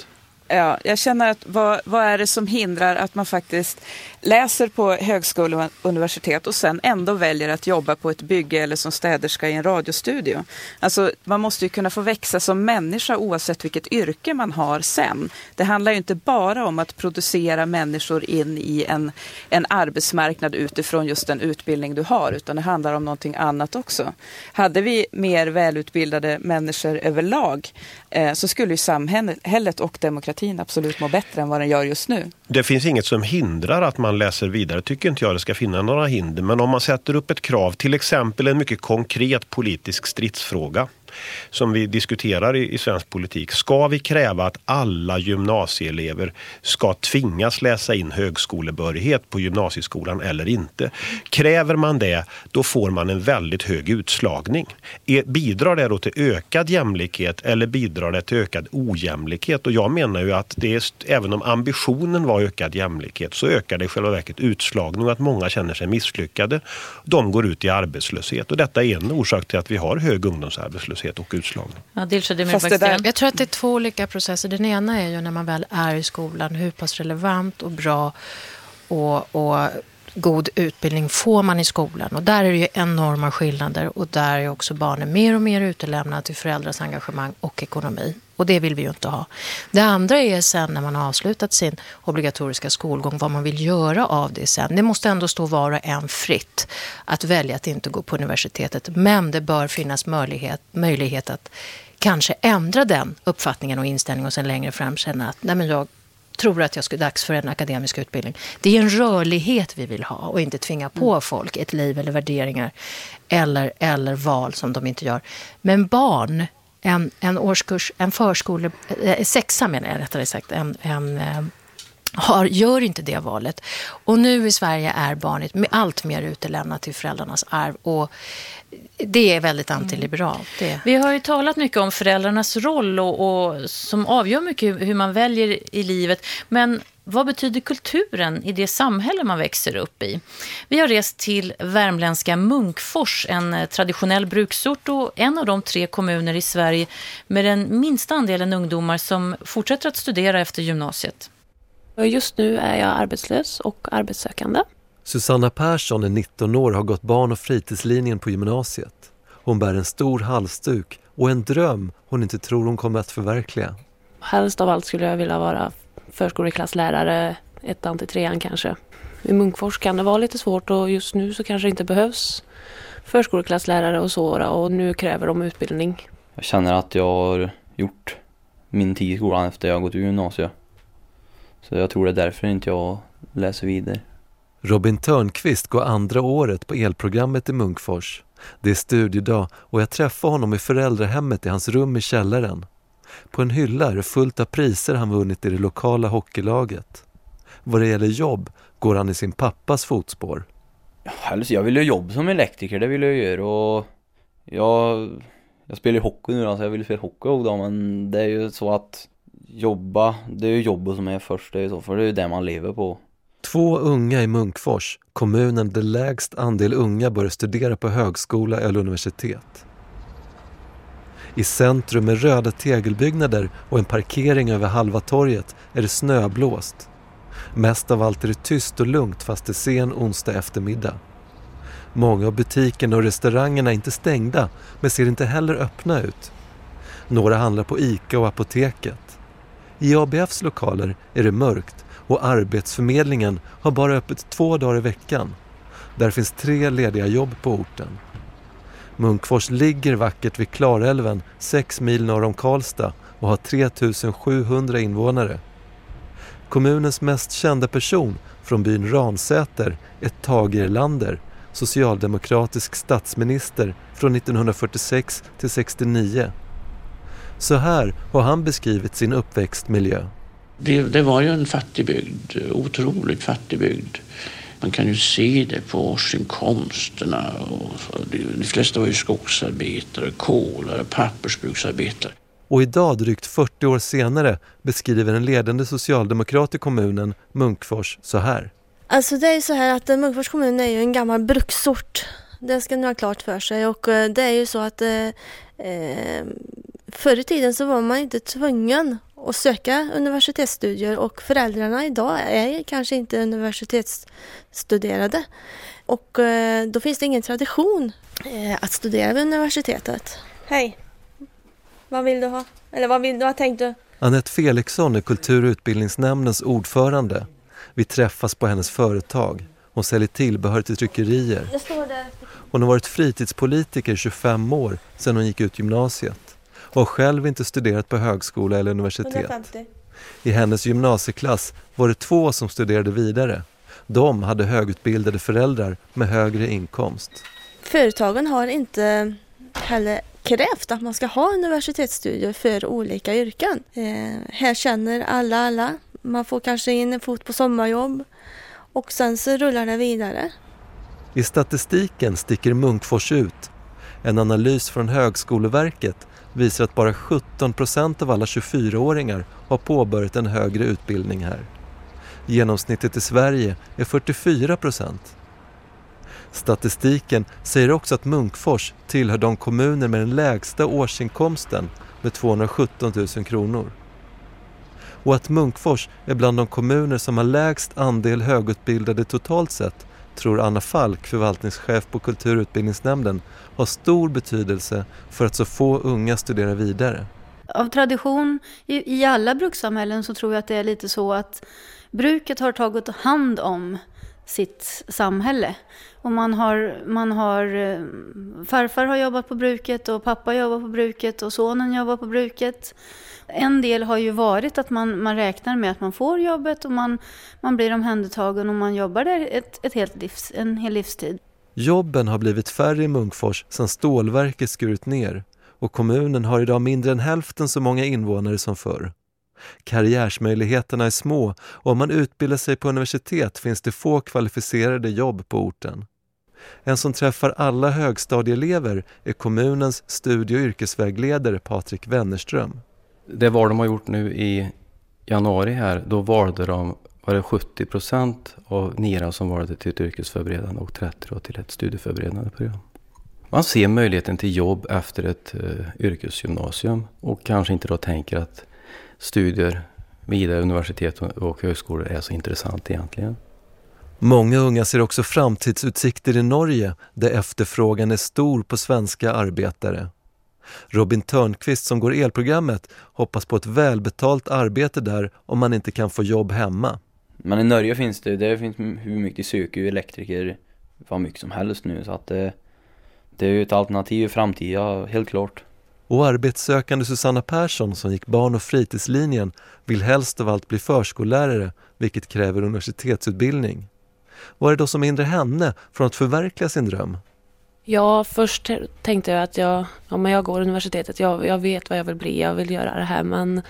Ja, jag känner att vad, vad är det som hindrar att man faktiskt läser på högskola och universitet och sen ändå väljer att jobba på ett bygge eller som städerska i en radiostudio. Alltså, man måste ju kunna få växa som människa oavsett vilket yrke man har sen. Det handlar ju inte bara om att producera människor in i en, en arbetsmarknad utifrån just den utbildning du har, utan det handlar om någonting annat också. Hade vi mer välutbildade människor överlag Eh, så skulle ju samhället och demokratin absolut må bättre än vad den gör just nu. Det finns inget som hindrar att man läser vidare, tycker inte jag det ska finnas några hinder. Men om man sätter upp ett krav, till exempel en mycket konkret politisk stridsfråga som vi diskuterar i, i svensk politik. Ska vi kräva att alla gymnasieelever ska tvingas läsa in högskolebehörighet på gymnasieskolan eller inte? Kräver man det, då får man en väldigt hög utslagning. Bidrar det då till ökad jämlikhet eller bidrar det till ökad ojämlikhet? Och jag menar ju att det är, även om ambitionen var ökad jämlikhet så ökar det i själva verket utslagning och att många känner sig misslyckade. De går ut i arbetslöshet och detta är en orsak till att vi har hög ungdomsarbetslöshet arbetslöshet och utslagning. Ja, det där, jag tror att det är två olika processer. Den ena är ju när man väl är i skolan, hur pass relevant och bra och, och god utbildning får man i skolan. Och där är det ju enorma skillnader och där är också barnen mer och mer utelämnade till föräldrars engagemang och ekonomi. Och det vill vi ju inte ha. Det andra är sen när man har avslutat sin obligatoriska skolgång, vad man vill göra av det sen. Det måste ändå stå var och en fritt att välja att inte gå på universitetet. Men det bör finnas möjlighet, möjlighet att kanske ändra den uppfattningen och inställningen och sen längre fram känna att nej men jag tror att jag skulle dags för en akademisk utbildning. Det är en rörlighet vi vill ha och inte tvinga på mm. folk ett liv eller värderingar eller, eller val som de inte gör. Men barn, en, en årskurs, en förskole, eh, eh, sexa menar jag rättare sagt, en, en eh, har, gör inte det valet. Och nu i Sverige är barnet allt mer utelämnat till föräldrarnas arv. Och det är väldigt antiliberalt. Det. Vi har ju talat mycket om föräldrarnas roll och, och, som avgör mycket hur man väljer i livet. Men vad betyder kulturen i det samhälle man växer upp i? Vi har rest till värmländska Munkfors, en traditionell bruksort och en av de tre kommuner i Sverige med den minsta andelen ungdomar som fortsätter att studera efter gymnasiet. Just nu är jag arbetslös och arbetssökande. Susanna Persson är 19 år och har gått barn- och fritidslinjen på gymnasiet. Hon bär en stor halsduk och en dröm hon inte tror hon kommer att förverkliga. Helst av allt skulle jag vilja vara förskoleklasslärare, ettan till trean kanske. I Munkfors kan det vara lite svårt och just nu så kanske det inte behövs förskoleklasslärare och så och nu kräver de utbildning. Jag känner att jag har gjort min tid i skolan efter jag gått ur gymnasiet. Så jag tror det är därför inte jag läser vidare. Robin Törnqvist går andra året på elprogrammet i Munkfors. Det är studiedag och jag träffar honom i föräldrahemmet i hans rum i källaren. På en hylla är det fullt av priser han vunnit i det lokala hockeylaget. Vad det gäller jobb går han i sin pappas fotspår. Alltså, jag vill ju jobba som elektriker, det vill jag göra och jag, jag spelar hockey nu så jag vill spela hockey också men det är ju så att jobba, det är ju jobbet som är först, det är så, för det är ju det man lever på. Två unga i Munkfors, kommunen där lägst andel unga börjar studera på högskola eller universitet. I centrum med röda tegelbyggnader och en parkering över halva torget är det snöblåst. Mest av allt är det tyst och lugnt fast det är sen onsdag eftermiddag. Många av butikerna och restaurangerna är inte stängda men ser inte heller öppna ut. Några handlar på ICA och apoteket. I ABFs lokaler är det mörkt och Arbetsförmedlingen har bara öppet två dagar i veckan. Där finns tre lediga jobb på orten. Munkfors ligger vackert vid Klarälven, sex mil norr om Karlstad och har 3700 invånare. Kommunens mest kända person från byn Ransäter är Tage Erlander, socialdemokratisk statsminister från 1946 till 69. Så här har han beskrivit sin uppväxtmiljö. Det, det, var ju en fattig bygd, otroligt fattig bygd. Man kan ju se det på årsinkomsterna. Och de flesta var ju skogsarbetare, kolare, pappersbruksarbetare. Och idag, drygt 40 år senare, beskriver en ledande socialdemokrat i kommunen, Munkfors, så här. Alltså det är ju så här att Munkfors kommun är ju en gammal bruksort. Det ska ni ha klart för sig och eh, det är ju så att eh, eh, förr i tiden så var man inte tvungen att söka universitetsstudier och föräldrarna idag är kanske inte universitetsstuderade. Och eh, då finns det ingen tradition eh, att studera vid universitetet. Hej! Vad vill du ha? Eller vad, vill, vad tänkte du? Annette Felixson är kultur- och utbildningsnämndens ordförande. Vi träffas på hennes företag. Hon säljer tillbehör till tryckerier. Hon har varit fritidspolitiker i 25 år sedan hon gick ut gymnasiet och har själv inte studerat på högskola eller universitet. 150. I hennes gymnasieklass var det två som studerade vidare. De hade högutbildade föräldrar med högre inkomst. Företagen har inte heller krävt att man ska ha universitetsstudier för olika yrken. Eh, här känner alla alla. Man får kanske in en fot på sommarjobb och sen så rullar det vidare. I statistiken sticker Munkfors ut. En analys från Högskoleverket visar att bara 17 procent av alla 24-åringar har påbörjat en högre utbildning här. Genomsnittet i Sverige är 44 procent. Statistiken säger också att Munkfors tillhör de kommuner med den lägsta årsinkomsten med 217 000 kronor. Och att Munkfors är bland de kommuner som har lägst andel högutbildade totalt sett tror Anna Falk, förvaltningschef på Kulturutbildningsnämnden, har stor betydelse för att så få unga studerar vidare. Av tradition i, alla brukssamhällen så tror jag att det är lite så att bruket har tagit hand om sitt samhälle. Och man har, man har, eh, farfar har jobbat på bruket och pappa jobbar på bruket och sonen jobbar på bruket. En del har ju varit att man, man räknar med att man får jobbet och man, man blir omhändertagen och man jobbar där ett, ett helt livs, en hel livstid. Jobben har blivit färre i Munkfors sedan stålverket skurit ner och kommunen har idag mindre än hälften så många invånare som förr. Karriärsmöjligheterna är små och om man utbildar sig på universitet finns det få kvalificerade jobb på orten. En som träffar alla högstadieelever är kommunens studie och yrkesvägledare Patrik Wennerström. Det val de har gjort nu i januari här, då valde de var det 70 procent av NIRA som valde till ett yrkesförberedande och 30 till ett studieförberedande program. Man ser möjligheten till jobb efter ett uh, yrkesgymnasium och kanske inte då tänker att studier vid universitet och högskolor är så intressant egentligen. Många unga ser också framtidsutsikter i Norge där efterfrågan är stor på svenska arbetare. Robin Törnqvist som går elprogrammet hoppas på ett välbetalt arbete där om man inte kan få jobb hemma. Men i Norge finns det, det finns hur mycket söker ju elektriker vad mycket som helst nu så att det, det är ju ett alternativ i framtiden, helt klart. Och arbetssökande Susanna Persson som gick barn- och fritidslinjen vill helst av allt bli förskollärare, vilket kräver universitetsutbildning. Vad är det då som hindrar henne från att förverkliga sin dröm? Ja, först tänkte jag att jag, ja, men jag går universitetet, jag, jag vet vad jag vill bli, jag vill göra det här. Men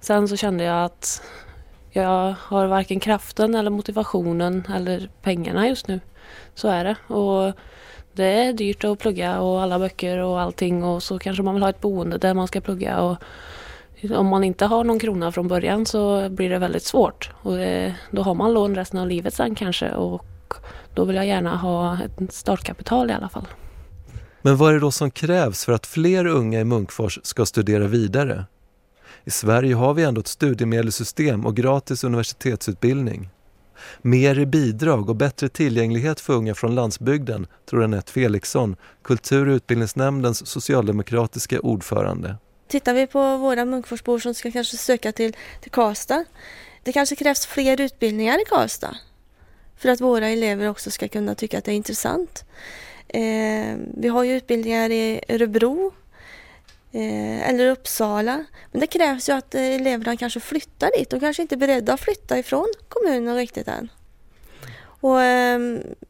sen så kände jag att jag har varken kraften eller motivationen eller pengarna just nu. Så är det. Och det är dyrt att plugga och alla böcker och allting och så kanske man vill ha ett boende där man ska plugga. Och om man inte har någon krona från början så blir det väldigt svårt. Och det, då har man lån resten av livet sen kanske och då vill jag gärna ha ett startkapital i alla fall. Men vad är det då som krävs för att fler unga i Munkfors ska studera vidare? I Sverige har vi ändå ett studiemedelssystem och gratis universitetsutbildning. Mer i bidrag och bättre tillgänglighet för unga från landsbygden, tror Anette Felixson, kultur- och utbildningsnämndens socialdemokratiska ordförande. Tittar vi på våra Munkforsbor som ska kanske söka till, till Karlstad. Det kanske krävs fler utbildningar i Karlstad för att våra elever också ska kunna tycka att det är intressant. Eh, vi har ju utbildningar i Örebro eller Uppsala. Men det krävs ju att eleverna kanske flyttar dit. De kanske inte är beredda att flytta ifrån kommunen riktigt än. Och eh,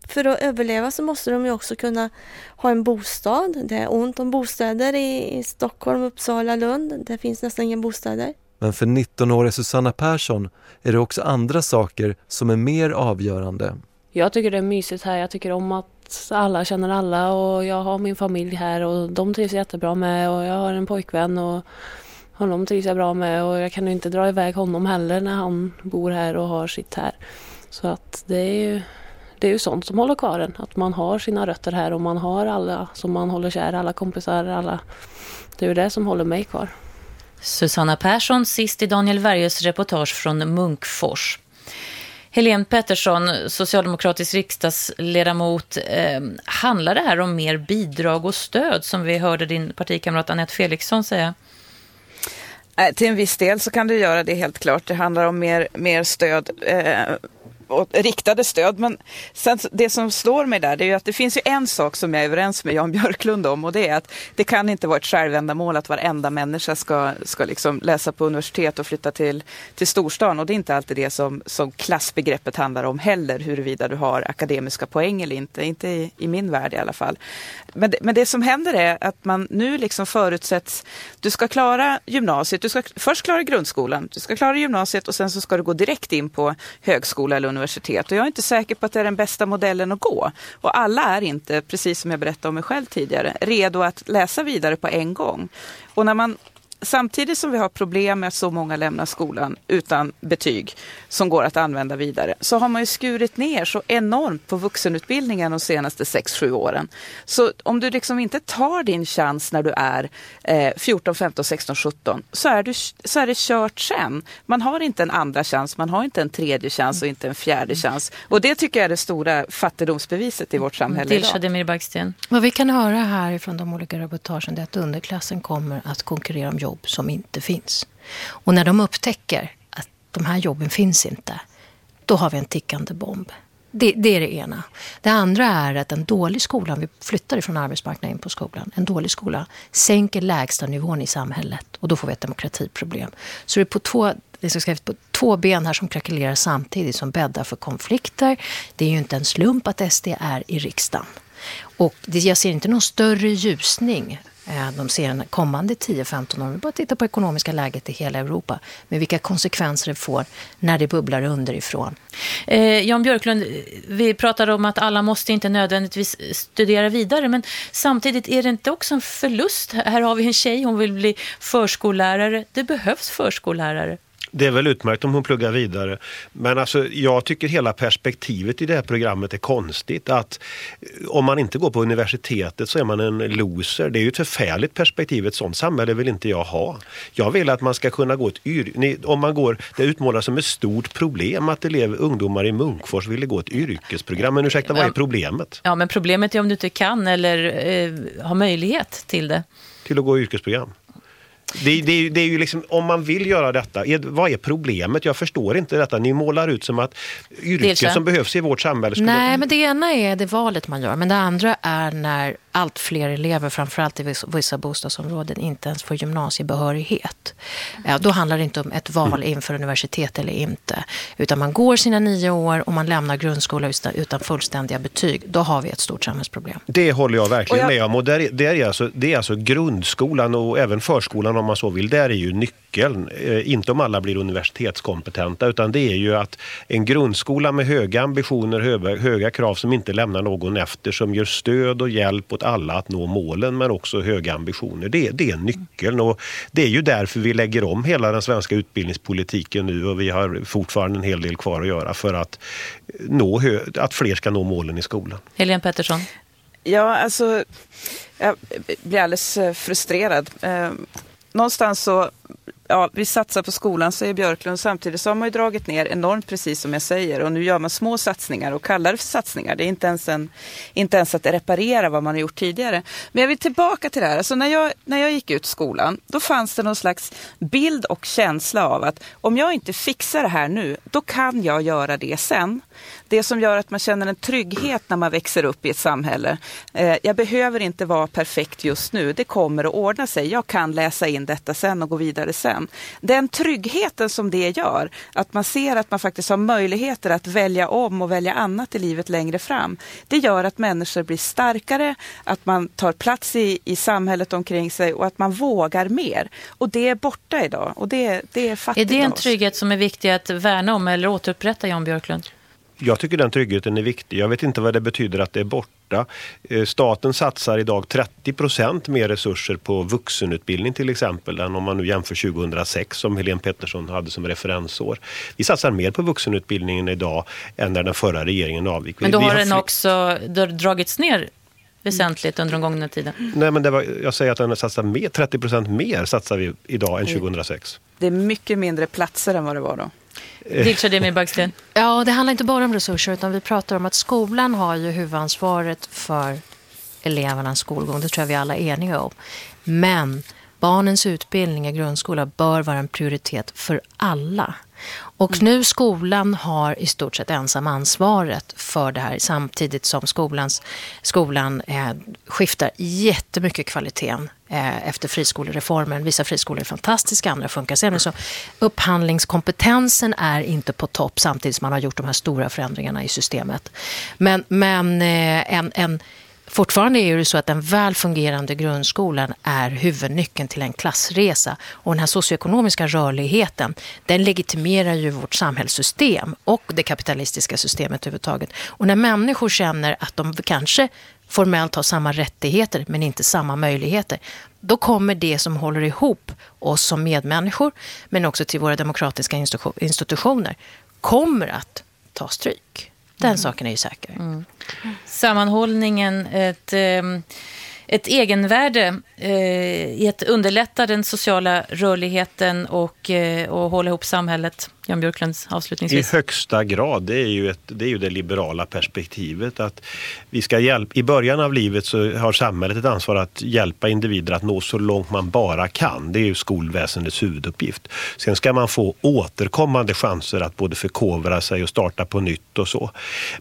för att överleva så måste de ju också kunna ha en bostad. Det är ont om bostäder i, i Stockholm, Uppsala, Lund. Det finns nästan inga bostäder. Men för 19-åriga Susanna Persson är det också andra saker som är mer avgörande. Jag tycker det är mysigt här. Jag tycker om att alla känner alla och jag har min familj här och de trivs jättebra med och jag har en pojkvän och honom trivs jag bra med och jag kan ju inte dra iväg honom heller när han bor här och har sitt här. Så att det är ju, det är ju sånt som håller kvar en. Att man har sina rötter här och man har alla som man håller kär, alla kompisar, alla. Det är ju det som håller mig kvar. Susanna Persson sist i Daniel Värjös reportage från Munkfors. Helene Pettersson, socialdemokratisk riksdagsledamot. Eh, handlar det här om mer bidrag och stöd som vi hörde din partikamrat Annette Felixson säga? Eh, till en viss del så kan det göra det helt klart. Det handlar om mer, mer stöd. Eh, och riktade stöd. Men sen, det som slår mig där det är ju att det finns ju en sak som jag är överens med Jan Björklund om och det är att det kan inte vara ett självändamål att varenda människa ska, ska liksom läsa på universitet och flytta till, till storstan. Och det är inte alltid det som, som klassbegreppet handlar om heller, huruvida du har akademiska poäng eller inte. Inte i, i min värld i alla fall. Men det, men det som händer är att man nu liksom förutsätts, du ska klara gymnasiet, du ska först klara grundskolan, du ska klara gymnasiet och sen så ska du gå direkt in på högskola eller universitet. Och jag är inte säker på att det är den bästa modellen att gå. Och alla är inte, precis som jag berättade om mig själv tidigare, redo att läsa vidare på en gång. Och när man samtidigt som vi har problem med att så många lämnar skolan utan betyg som går att använda vidare, så har man ju skurit ner så enormt på vuxenutbildningen de senaste 6-7 åren. Så om du liksom inte tar din chans när du är eh, 14, 15, 16, 17 så är, du, så är det kört sen. Man har inte en andra chans, man har inte en tredje chans och inte en fjärde chans. Och det tycker jag är det stora fattigdomsbeviset i vårt samhälle idag. Demir Backsten. Vad vi kan höra här från de olika reportagen är att underklassen kommer att konkurrera om jobb som inte finns. Och när de upptäcker att de här jobben finns inte, då har vi en tickande bomb. Det, det, är det ena. Det andra är att en dålig skola, om vi flyttar ifrån arbetsmarknaden in på skolan, en dålig skola sänker lägsta nivån i samhället och då får vi ett demokratiproblem. Så det är på två, det är skrivet på två ben här som krackelerar samtidigt som bäddar för konflikter. Det är ju inte en slump att SD är i riksdagen. Och jag ser inte någon större ljusning eh, de ser kommande 10-15 åren. Bara titta på ekonomiska läget i hela Europa. med vilka konsekvenser det får när det bubblar underifrån. Eh, Jan Björklund, vi pratade om att alla måste inte nödvändigtvis studera vidare. Men samtidigt är det inte också en förlust. Här har vi en tjej, hon vill bli förskollärare. Det behövs förskollärare. Det är väl utmärkt om hon pluggar vidare. Men alltså, jag tycker hela perspektivet i det här programmet är konstigt. Att eh, om man inte går på universitetet så är man en loser. Det är ju ett förfärligt perspektiv. Ett sånt samhälle vill inte jag ha. Jag vill att man ska kunna gå ett yrke. Om man går, det utmålas som ett stort problem att elever, ungdomar i Munkfors ville gå ett yrkesprogram. Men ursäkta, vad är problemet? Ja, men problemet är om du inte kan eller eh, har möjlighet till det. Till att gå yrkesprogram? Det, det, det, är ju liksom, om man vill göra detta, är, vad är problemet? Jag förstår inte detta. Ni målar ut som att yrken som behövs i vårt samhälle skulle... Nej, men det ena är det valet man gör. Men det andra är när allt fler elever, framförallt i vissa bostadsområden, inte ens får gymnasiebehörighet. Ja, då handlar det inte om ett val mm. inför universitet eller inte. Utan man går sina nio år och man lämnar grundskola utan fullständiga betyg. Då har vi ett stort samhällsproblem. Det håller jag verkligen jag... med om. Och där, där är alltså, det är alltså grundskolan och även förskolan om man så vill. Där är ju nyckeln. Eh, inte om alla blir universitetskompetenta utan det är ju att en grundskola med höga ambitioner, höga, höga krav som inte lämnar någon efter, som ger stöd och hjälp åt alla att nå målen men också höga ambitioner. Det, det är nyckeln och det är ju därför vi lägger om hela den svenska utbildningspolitiken nu och vi har fortfarande en hel del kvar att göra för att, nå, att fler ska nå målen i skolan. Helene Pettersson? Ja, alltså jag blir alldeles eh, frustrerad. Någonstans så ja, vi satsar på skolan, säger Björklund. Samtidigt så har man ju dragit ner enormt, precis som jag säger. Och nu gör man små satsningar och kallar det för satsningar. Det är inte ens, en, inte ens att reparera vad man har gjort tidigare. Men jag vill tillbaka till det här. Alltså när, jag, när jag gick ut skolan, då fanns det någon slags bild och känsla av att om jag inte fixar det här nu, då kan jag göra det sen. Det som gör att man känner en trygghet när man växer upp i ett samhälle. Eh, jag behöver inte vara perfekt just nu. Det kommer att ordna sig. Jag kan läsa in detta sen och gå vidare sen sen. Den tryggheten som det gör, att man ser att man faktiskt har möjligheter att välja om och välja annat i livet längre fram. Det gör att människor blir starkare, att man tar plats i, i samhället omkring sig och att man vågar mer. Och det är borta idag och det, det är fattigt Är det en trygghet som är viktig att värna om eller återupprätta, Jan Björklund? Jag tycker den tryggheten är viktig. Jag vet inte vad det betyder att det är borta. Eh, staten satsar idag 30 procent mer resurser på vuxenutbildning till exempel än om man nu jämför 2006 som Helene Pettersson hade som referensår. Vi satsar mer på vuxenutbildningen idag än när den förra regeringen avgick. Men då har, har den också dragits ner väsentligt under den gångna tiden. Nej, men det var, jag säger att den satsar mer, 30 procent mer satsar vi idag än 2006. Det är mycket mindre platser än vad det var då. Dilshademi Bagsten. Ja, det handlar inte bara om resurser utan vi pratar om att skolan har ju huvudansvaret för elevernas skolgång. Det tror jag vi alla är eniga om. Men barnens utbildning i grundskola bör vara en prioritet för alla. Och nu skolan har i stort sett ensam ansvaret för det här samtidigt som skolans, skolan eh, skiftar jättemycket kvaliteten eh, efter friskolereformen. Vissa friskolor är fantastiska, andra funkar sämre. Så upphandlingskompetensen är inte på topp samtidigt som man har gjort de här stora förändringarna i systemet. Men, men eh, en, en Fortfarande är det så att den väl fungerande grundskolan är huvudnyckeln till en klassresa. Och den här socioekonomiska rörligheten, den legitimerar ju vårt samhällssystem och det kapitalistiska systemet överhuvudtaget. Och när människor känner att de kanske formellt har samma rättigheter men inte samma möjligheter, då kommer det som håller ihop oss som medmänniskor, men också till våra demokratiska institutioner, kommer att ta stryk. Den mm. saken är ju säker. Mm. Sammanhållningen, ett, ehm, ett egenvärde eh, i att underlätta den sociala rörligheten och, eh, och hålla ihop samhället. Jan Björklunds avslutningsvis. I högsta grad. Det är ju, ett, det, är ju det liberala perspektivet. att vi ska hjälpa, I början av livet så har samhället ett ansvar att hjälpa individer att nå så långt man bara kan. Det är ju skolväsendets huvuduppgift. Sen ska man få återkommande chanser att både förkovra sig och starta på nytt och så.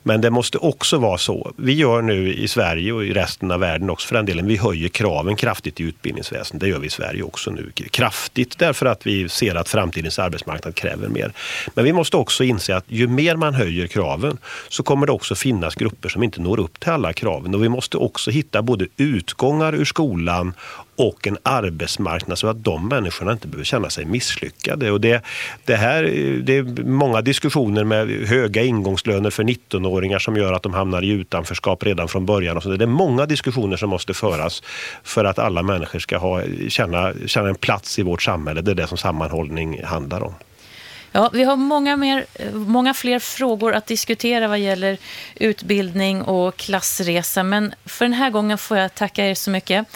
Men det måste också vara så. Vi gör nu i Sverige och i resten av världen också för den delen. Vi höjer kraven kraftigt i utbildningsväsendet. Det gör vi i Sverige också nu. Kraftigt därför att vi ser att framtidens arbetsmarknad kräver mer. Men vi måste också inse att ju mer man höjer kraven så kommer det också finnas grupper som inte når upp till alla kraven. Och vi måste också hitta både utgångar ur skolan och en arbetsmarknad så att de människorna inte behöver känna sig misslyckade. Och det, det, här, det är många diskussioner med höga ingångslöner för 19-åringar som gör att de hamnar i utanförskap redan från början. Och så. Det är många diskussioner som måste föras för att alla människor ska ha, känna, känna en plats i vårt samhälle. Det är det som sammanhållning handlar om. Ja, vi har många, mer, många fler frågor att diskutera vad gäller utbildning och klassresa. Men för den här gången får jag tacka er så mycket.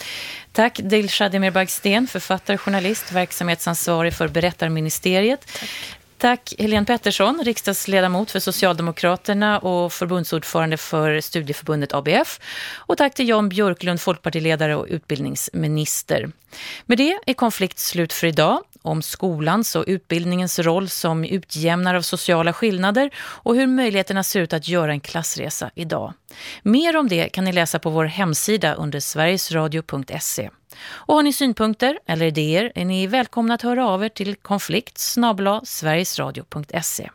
Tack Dilshad Emirbagsten, författare, journalist, verksamhetsansvarig för Berättarministeriet. Tack. Tack Helene Pettersson, riksdagsledamot för Socialdemokraterna och förbundsordförande för studieförbundet ABF. Och tack till Jan Björklund, folkpartiledare och utbildningsminister. Med det är konflikt slut för idag om skolans och utbildningens roll som utjämnare av sociala skillnader och hur möjligheterna ser ut att göra en klassresa idag. Mer om det kan ni läsa på vår hemsida under sverigesradio.se. Och har ni synpunkter eller idéer är ni välkomna att höra av er till konflikt sverigesradio.se.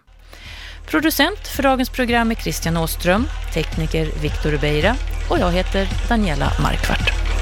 Producent för dagens program är Christian Åström, tekniker Viktor Beira och jag heter Daniela Markvart.